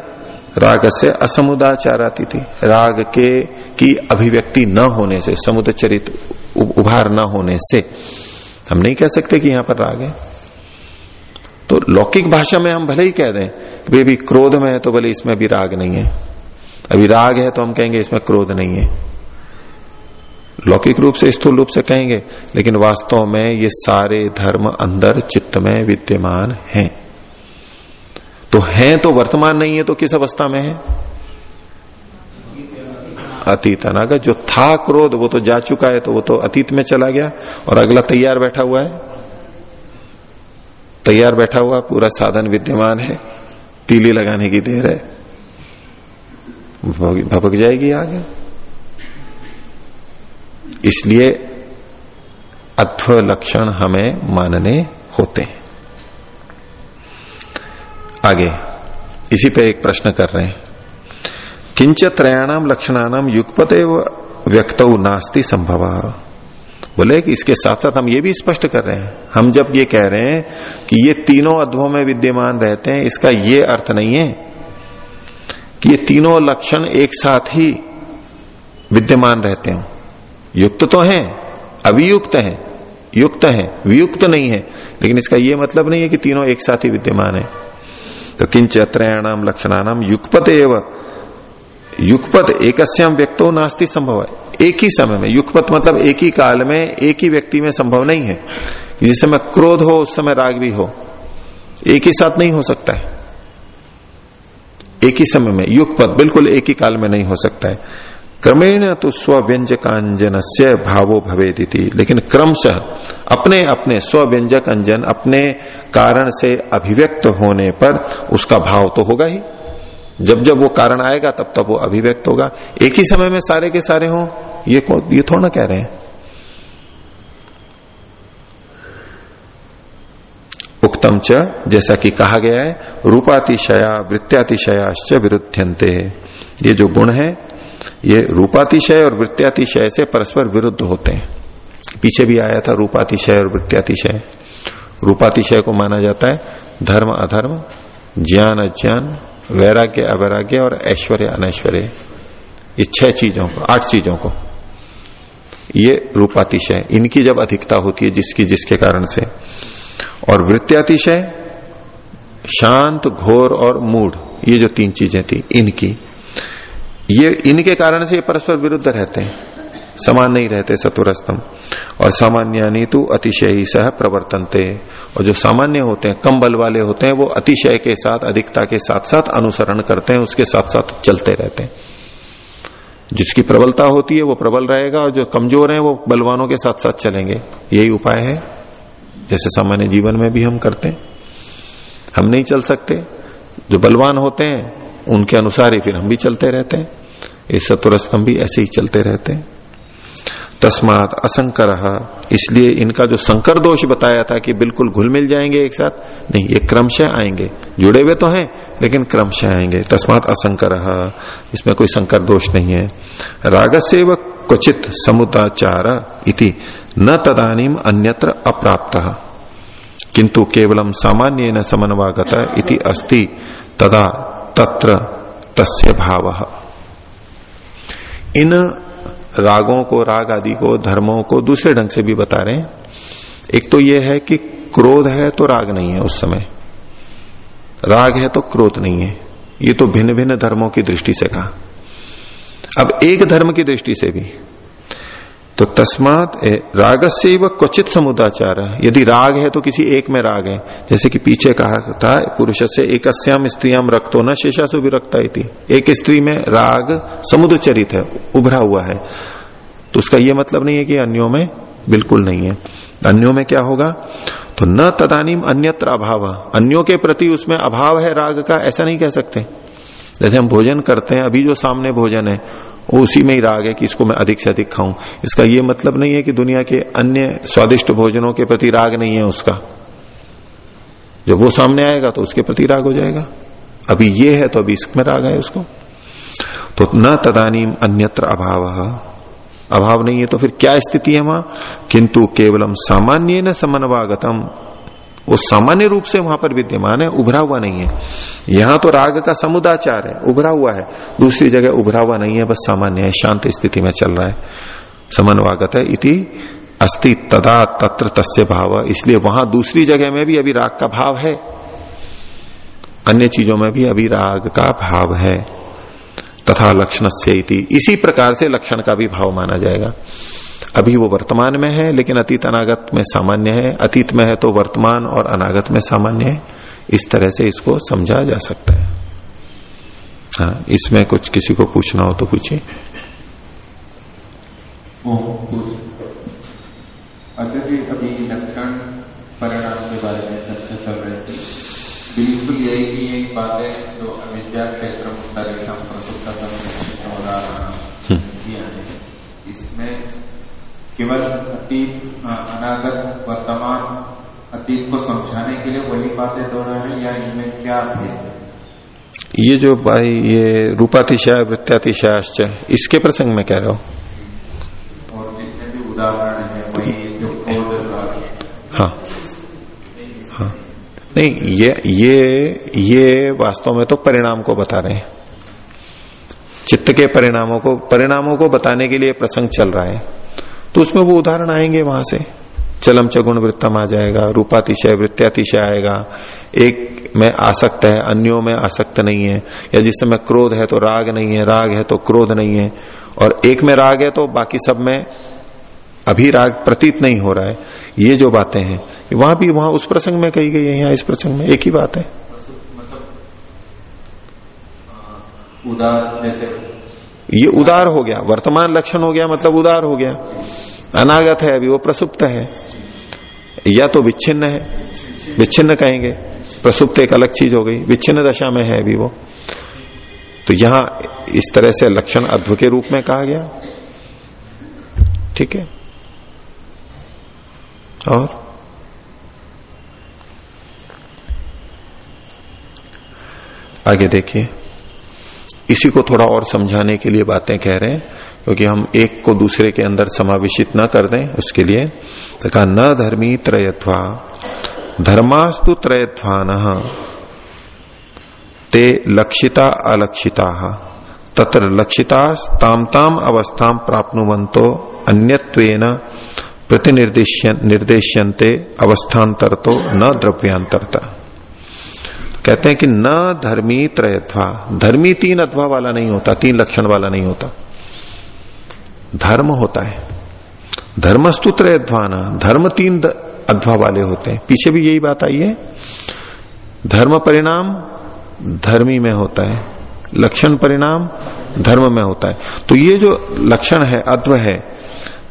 राग से असमुदाचार आती थी राग के, की अभिव्यक्ति न होने से समुदचरित उभार न होने से, हम नहीं कह सकते कि यहाँ पर राग है। तो लौकिक भाषा में हम भले ही कह दें कि भी क्रोध में है तो भले इसमें भी राग नहीं है। अभी राग है तो हम कहेंगे इसमें क्रोध नहीं है। लौकिक रूप से, स्थूल रूप से कहेंगे, लेकिन वास्तव में ये सारे धर्म अंदर चित्त में विद्यमान हैं। तो है तो वर्तमान नहीं है तो किस अवस्था में है? अतीत अनागत। जो था क्रोध, वो तो जा चुका है तो वो तो अतीत में चला गया और अगला तैयार बैठा हुआ है। तैयार बैठा हुआ, पूरा साधन विद्यमान है, तीली लगाने की देर है। भपक जाएगी आगे। इसलिए अत्व लक्षण हमें मानने होते हैं। आगे, इसी पे एक प्रश्न कर रहे हैं। किंच त्रयाणाम लक्षणानाम युगपत व्यक्त नास्ति संभव। बोले कि इसके साथ साथ हम ये भी स्पष्ट कर रहे हैं। हम जब ये कह रहे हैं कि ये तीनों अध्वों में विद्यमान रहते हैं, इसका ये अर्थ नहीं है कि ये तीनों लक्षण एक साथ ही विद्यमान रहते हैं। युक्त तो हैं, अभियुक्त हैं, युक्त है, वियुक्त नहीं है। लेकिन इसका यह मतलब नहीं है कि तीनों एक साथ ही विद्यमान है। तो किंच त्रयाणाम लक्षणानाम युगपत एवं। युगपत एकस्याम व्यक्तो नास्ती संभव है। एक ही समय में युगपत मतलब एक ही काल में, एक ही व्यक्ति में संभव नहीं है जिस समय क्रोध हो, उस समय राग भी हो। एक ही साथ नहीं हो सकता है। एक ही समय में युगपत बिल्कुल एक ही काल में नहीं हो सकता है। क्रमेण तो स्व्यंजकांजन से भावो भवेदिति। लेकिन क्रमशः अपने अपने स्व्यंजक अंजन अपने कारण से अभिव्यक्त होने पर उसका भाव तो होगा ही। जब जब वो कारण आएगा, तब तब वो अभिव्यक्त होगा। एक ही समय में सारे के सारे हों, ये ये थोड़ा कह रहे हैं। उक्तम च, जैसा कि कहा गया है, रूपातिशया, वृत्त्यातिशयाश्च विरुद्धंते ये जो गुण है, ये रूपातिशय और वृत्त्यातिशय से परस्पर विरुद्ध होते हैं। पीछे भी आया था रूपातिशय और वृत्त्यातिशय। रूपातिशय को माना जाता है धर्म अधर्म, ज्ञान अज्ञान वैराग्य, अवैराग्य और ऐश्वर्य, अनैश्वर्य, ये छह चीज़ों को, आठ चीज़ों को। ये रूपातिशय, इनकी जब अधिकता होती है जिसकी, जिसके कारण से। और वृत्त्यातिशय, शांत, घोर और मूड ये जो तीन चीज़ें थी, इनकी। ये, इनके कारण से ये परस्पर विरुद्ध रहते हैं। समान नहीं रहते सतुरस्तम और सामान्य नीतु अतिशय सह प्रवर्तनते। और जो सामान्य होते हैं, कम बल वाले होते हैं, वो अतिशय के साथ, अधिकता के साथ साथ अनुसरण करते हैं, उसके साथ साथ चलते रहते हैं। जिसकी प्रबलता होती है, वो प्रबल रहेगा, और जो कमज़ोर है, वो बलवानों के साथ साथ चलेंगे। यही उपाय है। जैसे सामान्य जीवन में भी हम करते हैं। हम नहीं चल सकते। जो बलवान होते हैं, उनके अनुसार ही फिर हम भी चलते रहते हैं। इस सतुर स्तंभ भी ऐसे ही चलते रहते हैं। तस्मात असंकर। इसलिए इनका जो संकर दोष बताया था कि बिल्कुल घुल मिल जाएँगे एक साथ, नहीं, ये क्रमशः आएँगे। जुड़े हुए तो हैं, लेकिन क्रमशः आएँगे। तस्मात असंकर। इसमें कोई संकर दोष नहीं है। राग से व क्वचित समुदाचार इति, न तदानीम अन्यत्र अप्राप्त। किंतु केवलम सामान्य न समन्वागत इति अस्ति, तदा तत्र तस्य भाव। इन रागों को, राग आदि को, धर्मों को दूसरे ढंग से भी बता रहे हैं। एक तो यह है कि क्रोध है तो राग नहीं है उस समय। राग है तो क्रोध नहीं है। ये तो भिन्न भिन्न धर्मों की दृष्टि से कहा। अब एक धर्म की दृष्टि से भी तो तस्मात राग से व क्वचित समुदाचार। यदि राग है तो किसी एक में राग है। जैसे कि पीछे कहा था पुरुष से एक अस्याम स्त्रियाम रक्तो न शेषासु भी रखता थी एक स्त्री में राग समुद्र चरित है, उभरा हुआ है। तो उसका यह मतलब नहीं है कि अन्यों में बिल्कुल नहीं है। अन्यों में क्या होगा? तो न तदानीम अन्यत्र अभाव। अन्यों के प्रति उसमें अभाव है राग का, ऐसा नहीं कह सकते। जैसे हम भोजन करते हैं, अभी जो सामने भोजन है उसी में ही राग है कि इसको मैं अधिक से अधिक खाऊं। इसका ये मतलब नहीं है कि दुनिया के अन्य स्वादिष्ट भोजनों के प्रति राग नहीं है उसका। जब वो सामने आएगा तो उसके प्रति राग हो जाएगा। अभी ये है तो अभी इसमें राग है उसको। तो न तदानीम अन्यत्र अभाव। अभाव नहीं है तो फिर क्या स्थिति है वहाँ? किंतु केवलम सामान्य न समन्वागतम। वो सामान्य रूप से वहाँ पर विद्यमान है, उभरा हुआ नहीं है। यहाँ तो राग का समुदाचार है, उभरा हुआ है। दूसरी जगह उभरा हुआ नहीं है, बस सामान्य है, शांत स्थिति में चल रहा है। समन्वागत है, इति अस्ति तदा तत्र तस्य भाव। इसलिए वहाँ दूसरी जगह में भी अभी राग का भाव है। अन्य चीज़ों में भी अभी राग का भाव है। तथा लक्षण इसी प्रकार से लक्षण का भी भाव माना जाएगा। अभी वो वर्तमान में है लेकिन अतीत अनागत में सामान्य है। अतीत में है तो वर्तमान और अनागत में सामान्य है। इस तरह से इसको समझा जा सकता है। हाँ इसमें कुछ किसी को पूछना हो तो पूछिए। अभी लक्षण परिणाम के बारे में चर्चा चल रही थी। बिल्कुल यही की एक बात है जो अविद्या क्षेत्र हम्म। इसमें केवल अतीत अनागत वर्तमान अतीत को समझाने के लिए वही बातें दोहराने या इनमें क्या भेद? ये जो भाई ये रूपातिशय वृत्तिशय इसके प्रसंग में कह रहे हो? और जितने भी उदाहरण है वही जो हाँ। हाँ। नहीं ये ये ये वास्तव में तो परिणाम को बता रहे हैं। चित्त के परिणामों को परिणामों को बताने के लिए प्रसंग चल रहा है। तो उसमें वो उदाहरण आएँगे वहाँ से। चलम चगुण वृत्तम आ जाएगा रूपातिशय वृत्तिशय आएगा। एक में आसक्त है अन्यों में आसक्त नहीं है। या जिस समय क्रोध है तो राग नहीं है राग है तो क्रोध नहीं है। और एक में राग है तो बाकी सब में अभी राग प्रतीत नहीं हो रहा है। ये जो बातें हैं वहाँ भी वहाँ उस प्रसंग में कही गई है यहाँ इस प्रसंग में एक ही बात है? उदार जैसे ये उदार हो गया। वर्तमान लक्षण हो गया मतलब उदार हो गया। अनागत है, अभी वो प्रसुप्त है। या तो विच्छिन्न है। विच्छिन्न कहेंगे, प्रसुप्त एक अलग चीज़ हो गई। विच्छिन्न दशा में है अभी वो। तो यहाँ इस तरह से लक्षण अद्भ के रूप में कहा गया। ठीक है? और? आगे देखिए। इसी को थोड़ा और समझाने के लिए बातें कह रहे हैं। क्योंकि हम एक को दूसरे के अंदर समावेशित न कर दें, उसके लिए तो कहा, न धर्मी त्रयत्वा, धर्मास्तु त्रयत्वान, ते लक्षिता अलक्षिता, तत्र लक्षिता ताम ताम अवस्था प्राप्नुवंतो अन्यत्वेन प्रतिनिर्देश्य निर्देश्यंते अवस्थान्तर तो न द्रव्यांतरता कहते हैं कि न धर्मी त्रयत्वा, धर्मी तीन अथवा वाला नहीं होता, तीन लक्षण वाला नहीं होता। धर्म होता है। धर्मस्तु त्रयध्वान धर्म तीन अध्वा वाले होते हैं। पीछे भी यही बात आई है। धर्म परिणाम धर्मी में होता है। लक्षण परिणाम धर्म में होता है। तो ये जो लक्षण है अद्व है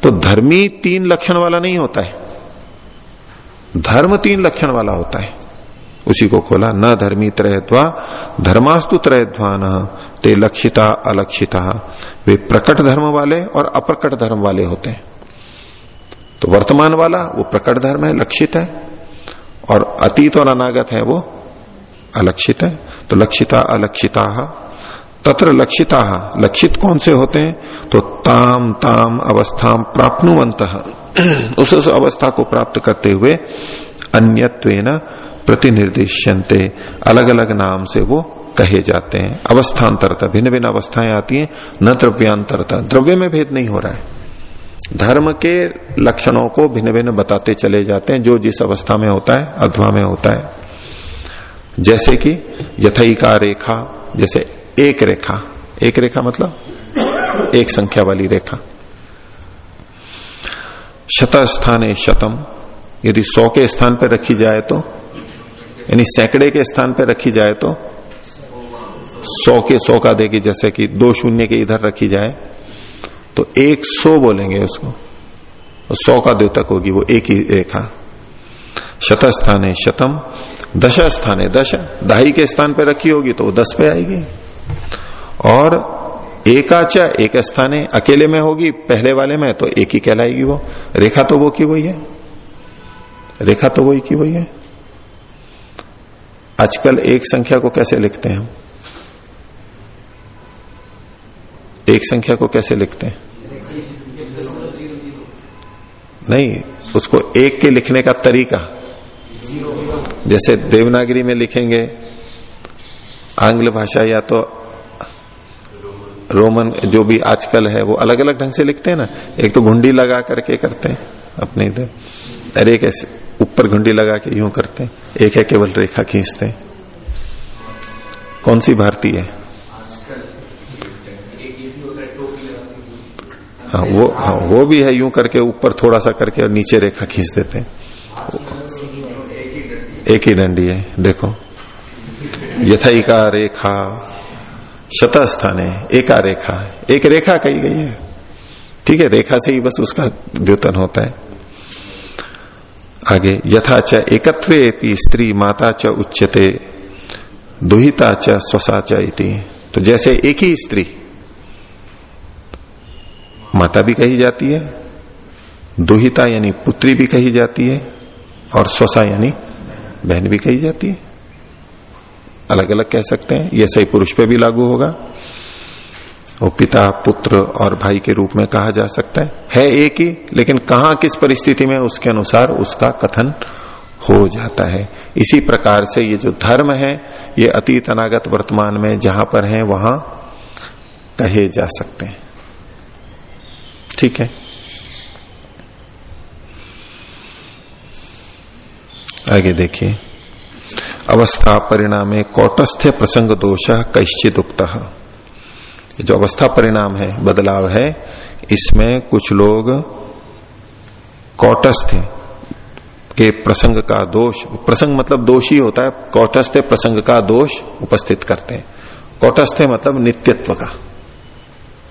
तो धर्मी तीन लक्षण वाला नहीं होता है। धर्म तीन लक्षण वाला होता है। उसी को खोला, न धर्मी त्रयत्वा, धर्मास्तु त्रयध्वान। ते लक्षिता अलक्षिता। वे प्रकट धर्म वाले और अप्रकट धर्म वाले होते हैं। तो वर्तमान वाला वो प्रकट धर्म है लक्षित है। और अतीत और अनागत है वो अलक्षित है। तो लक्षिता अलक्षिता। तत्र लक्षिता लक्षित कौन से होते हैं? तो ताम ताम अवस्था प्राप्नुवंत उस, उस अवस्था को प्राप्त करते हुए अन्यत्वेन प्रतिनिर्देशनते अलग अलग नाम से वो कहे जाते हैं। अवस्थांतरता भिन्न भिन्न अवस्थाएँ आती हैं, न द्रव्यांतरता। द्रव्य में भेद नहीं हो रहा है। धर्म के लक्षणों को भिन्न भिन्न बताते चले जाते हैं, जो जिस अवस्था में होता है, अध्वा में होता है। जैसे कि यथईका रेखा, जैसे एक रेखा। एक रेखा मतलब? एक संख्या वाली रेखा। शत स्थान शतम। यदि सौ के स्थान पर रखी जाए तो यानी सैकड़े के स्थान पर रखी जाए तो सौ के सौ का देगी, जैसे कि दो शून्य के इधर रखी जाए तो एक सौ बोलेंगे उसको। सौ का द्योतक होगी, वो एक ही रेखा। शत स्थान शतम दश स्थान दश दहाई के स्थान पर रखी होगी तो वो दस पे आएगी। और एकाच, एक स्थान अकेले में होगी, पहले वाले में तो एक ही कहलाएगी वो। रेखा तो वो की वही है। रेखा तो वही की वही है। आजकल एक संख्या को कैसे लिखते हैं हम? एक संख्या को कैसे लिखते हैं? नहीं, उसको एक के लिखने का तरीका। जैसे देवनागरी में लिखेंगे, आंग्ल भाषा या तो रोमन, जो भी आजकल है, वो अलग अलग ढंग से लिखते हैं ना? एक तो घुंडी लगा करके करते हैं, अपने इधर। अरे कैसे ऊपर घुंडी लगा के यूँ करते हैं। एक है केवल रेखा खींचते हैं। कौन सी भारतीय है? हाँ वो हाँ वो भी है यूँ करके ऊपर थोड़ा सा करके और नीचे रेखा खींच देते हैं। एक ही डंडी है, देखो। यथाइका रेखा शत स्थान है एका रेखा। एक रेखा कही गई है। ठीक है, रेखा से ही बस उसका द्योतन होता है। आगे, यथा च एकत्वे स्त्री माता च उच्चते दुहिता च स्वसा च तो जैसे एक ही स्त्री, माता भी कही जाती है, दुहिता यानी पुत्री भी कही जाती है, और स्वसा यानी बहन भी कही जाती है। अलग अलग कह सकते हैं, ये सही पुरुष पे भी लागू होगा। वो पिता, पुत्र और भाई के रूप में कहा जा सकता है। है एक ही, लेकिन कहा, किस परिस्थिति में, उसके अनुसार उसका कथन हो जाता है। इसी प्रकार से ये जो धर्म है, ये अतीत, अनागत वर्तमान में जहाँ पर है, वहाँ कहे जा सकते हैं। ठीक है? आगे देखिए। अवस्था, परिणाम कौटस्थ्य प्रसंग दोष कैश्चित उक्त जो अवस्था परिणाम है, बदलाव है, इसमें कुछ लोग कौटस्थ के प्रसंग का दोष, प्रसंग मतलब दोषी होता है, कौटस्थ प्रसंग का दोष उपस्थित करते हैं। कौटस्थ मतलब नित्यत्व का।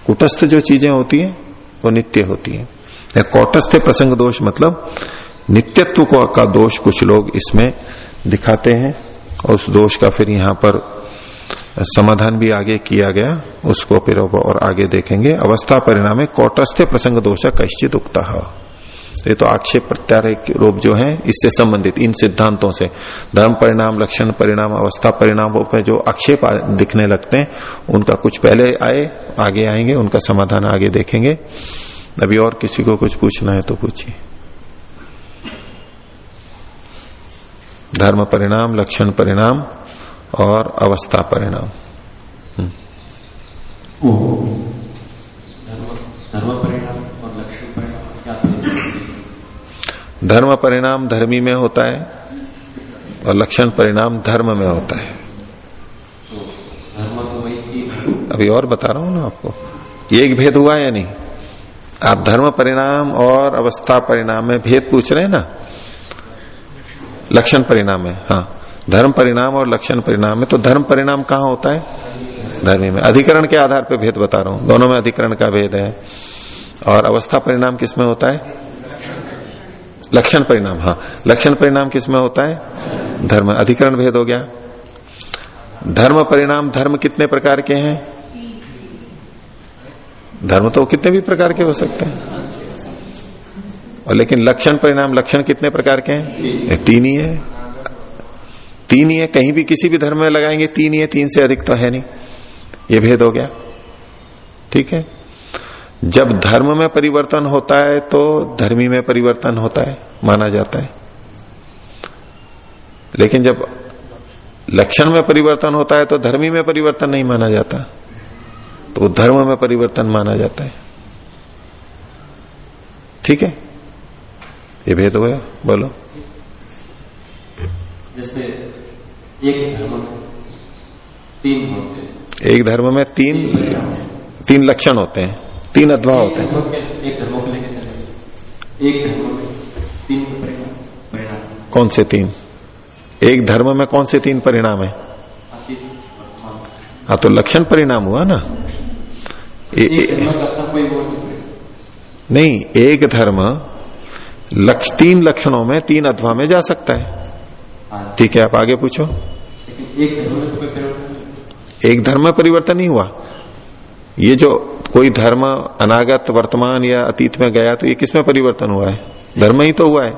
कुटस्थ जो चीज़ें होती हैं, वो नित्य होती है। कौटस्थ प्रसंग दोष मतलब नित्यत्व का दोष कुछ लोग इसमें दिखाते हैं। और उस दोष का फिर यहाँ पर समाधान भी आगे किया गया, उसको फिर और आगे देखेंगे। अवस्था परिणाम कौटस्थ्य प्रसंग दोष कश्चित उगता ये तो आक्षेप प्रत्यार रूप जो है, इससे संबंधित, इन सिद्धांतों से। धर्म परिणाम, लक्षण परिणाम, अवस्था परिणामों पर जो आक्षेप दिखने लगते हैं, उनका कुछ पहले आए, आगे आएँगे, उनका समाधान आगे देखेंगे। अभी और किसी को कुछ पूछना है तो पूछिए। धर्म परिणाम, लक्षण परिणाम और अवस्था परिणाम। हम्म। धर्म परिणाम और लक्षण परिणाम धर्म परिणाम धर्मी में होता है और लक्षण परिणाम धर्म में होता है। अभी और बता रहा हूँ ना आपको। ये एक भेद हुआ या नहीं? आप धर्म परिणाम और अवस्था परिणाम में भेद पूछ रहे हैं ना? लक्षण परिणाम है हाँ। धर्म परिणाम और लक्षण परिणाम में तो धर्म परिणाम कहाँ होता है? धर्मी में। अधिकरण के आधार पर भेद बता रहा हूँ। दोनों में अधिकरण का भेद है। और अवस्था परिणाम किसमें होता है? लक्षण परिणाम हाँ। लक्षण परिणाम किसमें होता है? धर्म अधिकरण भेद हो गया। धर्म परिणाम धर्म कितने प्रकार के हैं? धर्म तो कितने भी प्रकार के हो सकते हैं। और लेकिन लक्षण परिणाम, लक्षण कितने प्रकार के हैं? तीन ही है। तीन ही है, कहीं भी किसी भी धर्म में लगाएँगे, तीन ही है, तीन से अधिक तो है नहीं। ये भेद हो गया। ठीक है? जब धर्म में परिवर्तन होता है तो धर्मी में परिवर्तन होता है, माना जाता है। लेकिन जब लक्षण में परिवर्तन होता है तो धर्मी में परिवर्तन नहीं माना जाता। तो धर्म में परिवर्तन माना जाता है। ठीक है? ये भेद हो गया? बोलो। जैसे एक धर्म में तीन होते हैं। एक धर्म में तीन तीन लक्षण। होते हैं तीन अध्वा होते हैं। एक धर्मों को लेकर चलेंगे। एक धर्म में तीन परिणाम कौन से तीन? एक धर्म में कौन से तीन परिणाम है? हाँ तो लक्षण परिणाम हुआ ना। ए, एक ए, नहीं एक धर्म लक्ष तीन लक्षणों में तीन अध्वा में जा सकता हाँ। ठीक है आप आगे पूछो। एक धर्म में परिवर्तन? नहीं एक धर्म में परिवर्तन नहीं हुआ। ये जो कोई धर्म अनागत वर्तमान या अतीत में गया तो ये किसमें परिवर्तन हुआ है? धर्म ही तो हुआ है।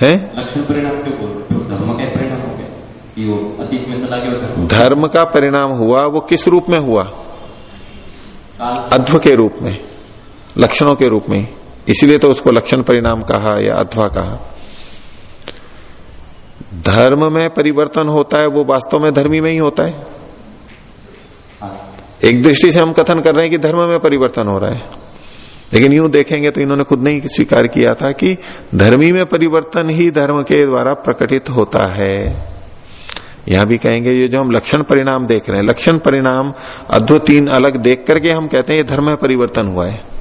हैं इसके? लिए? लक्षण परिणाम क्यों बोल रहे? तो धर्म का परिणाम हो गया कि वो अतीत में चला गया धर्म। धर्म का परिणाम हुआ वो किस रूप में हुआ? अध्व के रूप में लक्षणों के रूप में। इसीलिए तो उसको लक्षण परिणाम कहा या अध्वा कहा। धर्म में परिवर्तन होता है, वो वास्तव में धर्मी में ही होता है। हाँ एक दृष्टि से हम कथन कर रहे हैं कि धर्म में परिवर्तन हो रहा है। लेकिन यूँ देखेंगे तो इन्होंने खुद नहीं स्वीकार किया था कि धर्मी में परिवर्तन ही धर्म के द्वारा प्रकटित होता है। यहाँ भी कहेंगे, ये जो हम लक्षण परिणाम देख रहे हैं, लक्षण परिणाम अद्भुत तीन अलग देख करके हम कहते हैं, ये धर्म में परिवर्तन हुआ है।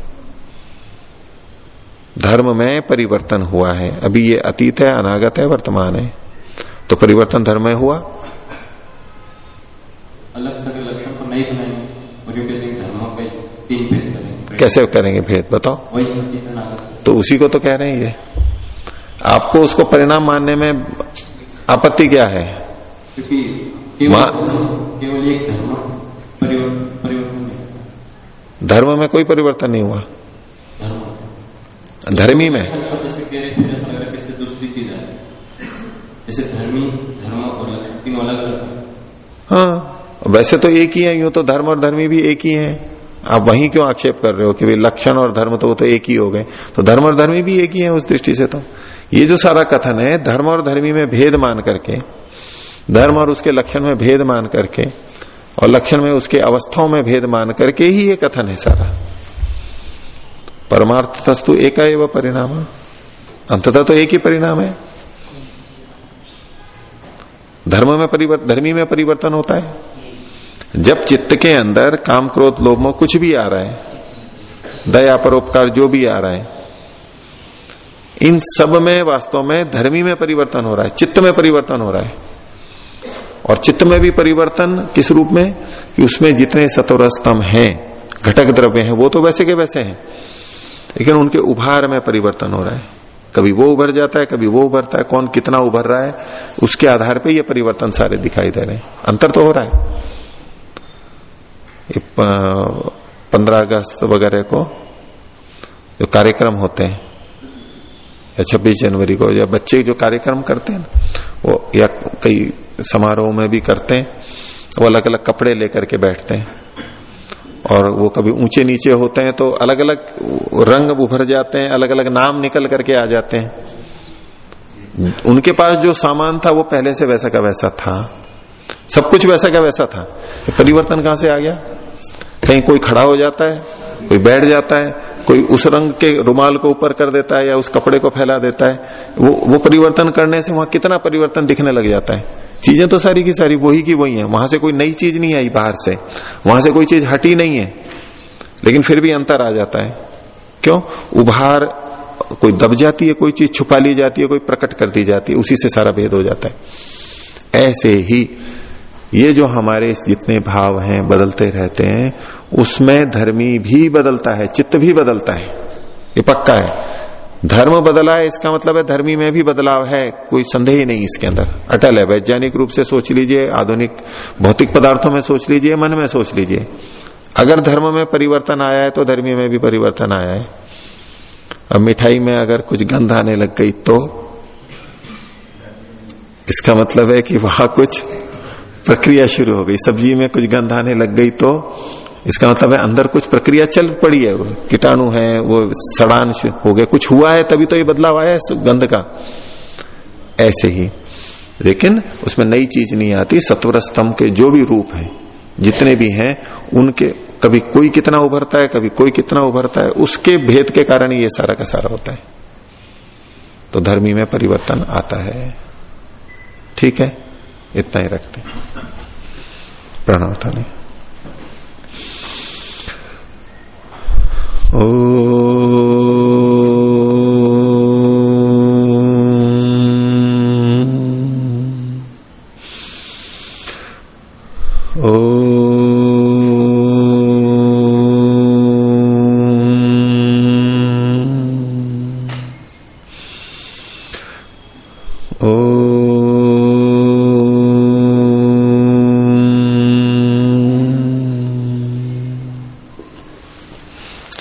धर्म में परिवर्तन हुआ है। अभी ये अतीत है अनागत है वर्तमान है। तो परिवर्तन धर्म में हुआ? अलग से लक्षण को नहीं बनाएँगे धर्मों पे तीन भेद करेंगे कैसे करेंगे भेद बताओ? वही तो उसी को तो कह रहे हैं ये। आपको उसको परिणाम मानने में आपत्ति क्या है? क्योंकि केवल एक धर्म परिवर्तन परिवर्तन धर्म में कोई परिवर्तन नहीं हुआ। धर्म में। जैसे धर्मी धर्म और तीनों अलग अलग हाँ वैसे तो एक ही है यूँ तो धर्म और धर्मी भी एक ही है। आप वहीं क्यों आक्षेप कर रहे हो कि भाई लक्षण और धर्म तो वो तो एक ही हो गए? तो धर्म और धर्मी भी एक ही है उस दृष्टि से तो। ये जो सारा कथन है धर्म और धर्मी में भेद मान करके धर्म और उसके लक्षण में भेद मान करके और लक्षण में उसके अवस्थाओं में भेद मान करके ही ये कथन है सारा। परमार्थ तस्तु एक परिणाम। अंततः तो एक ही परिणाम है। धर्म में परिवर्तन धर्मी में परिवर्तन होता है। जब चित्त के अंदर काम क्रोध लोभ मोह कुछ भी आ रहा है, दया परोपकार जो भी आ रहा है, इन सब में वास्तव में धर्मी में परिवर्तन हो रहा है, चित्त में परिवर्तन हो रहा है। और चित्त में भी परिवर्तन किस रूप में? कि उसमें जितने सतोर स्तंभ हैं, घटक द्रव्य हैं, वो तो वैसे के वैसे हैं। लेकिन उनके उभार में परिवर्तन हो रहा है। कभी वो उभर जाता है, कभी वो उभरता है, कौन कितना उभर रहा है, उसके आधार पे ये परिवर्तन सारे दिखाई दे रहे हैं। अंतर तो हो रहा है। पंद्रह अगस्त वगैरह को जो कार्यक्रम होते हैं, या छब्बीस जनवरी को, या बच्चे जो कार्यक्रम करते हैं वो या कई समारोह में भी करते हैं, वो अलग अलग कपड़े लेकर के बैठते हैं। और वो कभी ऊँचे नीचे होते हैं तो अलग अलग रंग उभर जाते हैं अलग अलग नाम निकल करके आ जाते हैं। उनके पास जो सामान था, वो पहले से वैसा का वैसा था। सब कुछ वैसा का वैसा था। परिवर्तन कहाँ से आ गया? कहीं कोई खड़ा हो जाता है, कोई बैठ जाता है कोई उस रंग के रुमाल को ऊपर कर देता है या उस कपड़े को फैला देता है, वो वो परिवर्तन करने से वहाँ कितना परिवर्तन दिखने लग जाता है। चीज़ें तो सारी की सारी वही की वही है। वहाँ से कोई नई चीज़ नहीं आई बाहर से। वहाँ से कोई चीज़ हटी नहीं है। लेकिन फिर भी अंतर आ जाता है। क्यों? उभार, कोई दब जाती है, कोई चीज़ छुपा ली जाती है, कोई प्रकट कर दी जाती है, उसी से सारा भेद हो जाता है। ऐसे ही ये जो हमारे जितने भाव हैं, बदलते रहते हैं, उसमें धर्मी भी बदलता है, चित्त भी बदलता है। ये पक्का है। धर्म बदला है, इसका मतलब है धर्मी में भी बदलाव है, कोई संदेह ही नहीं इसके अंदर। अटल है, वैज्ञानिक रूप से सोच लीजिए, आधुनिक भौतिक पदार्थों में सोच लीजिए, मन में सोच लीजिए। अगर धर्म में परिवर्तन आया है तो धर्मी में भी परिवर्तन आया है। अब मिठाई में अगर कुछ गंध आने लग गई तो इसका मतलब है कि वहाँ कुछ प्रक्रिया शुरू हो गई। सब्ज़ी में कुछ गंध आने लग गई तो इसका मतलब है अंदर कुछ प्रक्रिया चल पड़ी है। कीटाणु है, वो सड़ान हो गया कुछ हुआ है तभी तो ये बदलाव आया है गंध का। ऐसे ही। लेकिन उसमें नई चीज़ नहीं आती। सत्वर स्तंभ के जो भी रूप है, जितने भी हैं, उनके कभी कोई कितना उभरता है, कभी कोई कितना उभरता है, उसके भेद के कारण ये सारा का सारा होता है। तो धर्मी में परिवर्तन आता है। ठीक है? इतना ही रखते प्रणव नहीं। ओ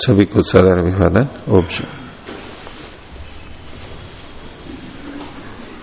सभी को सदर अभिवादन ओम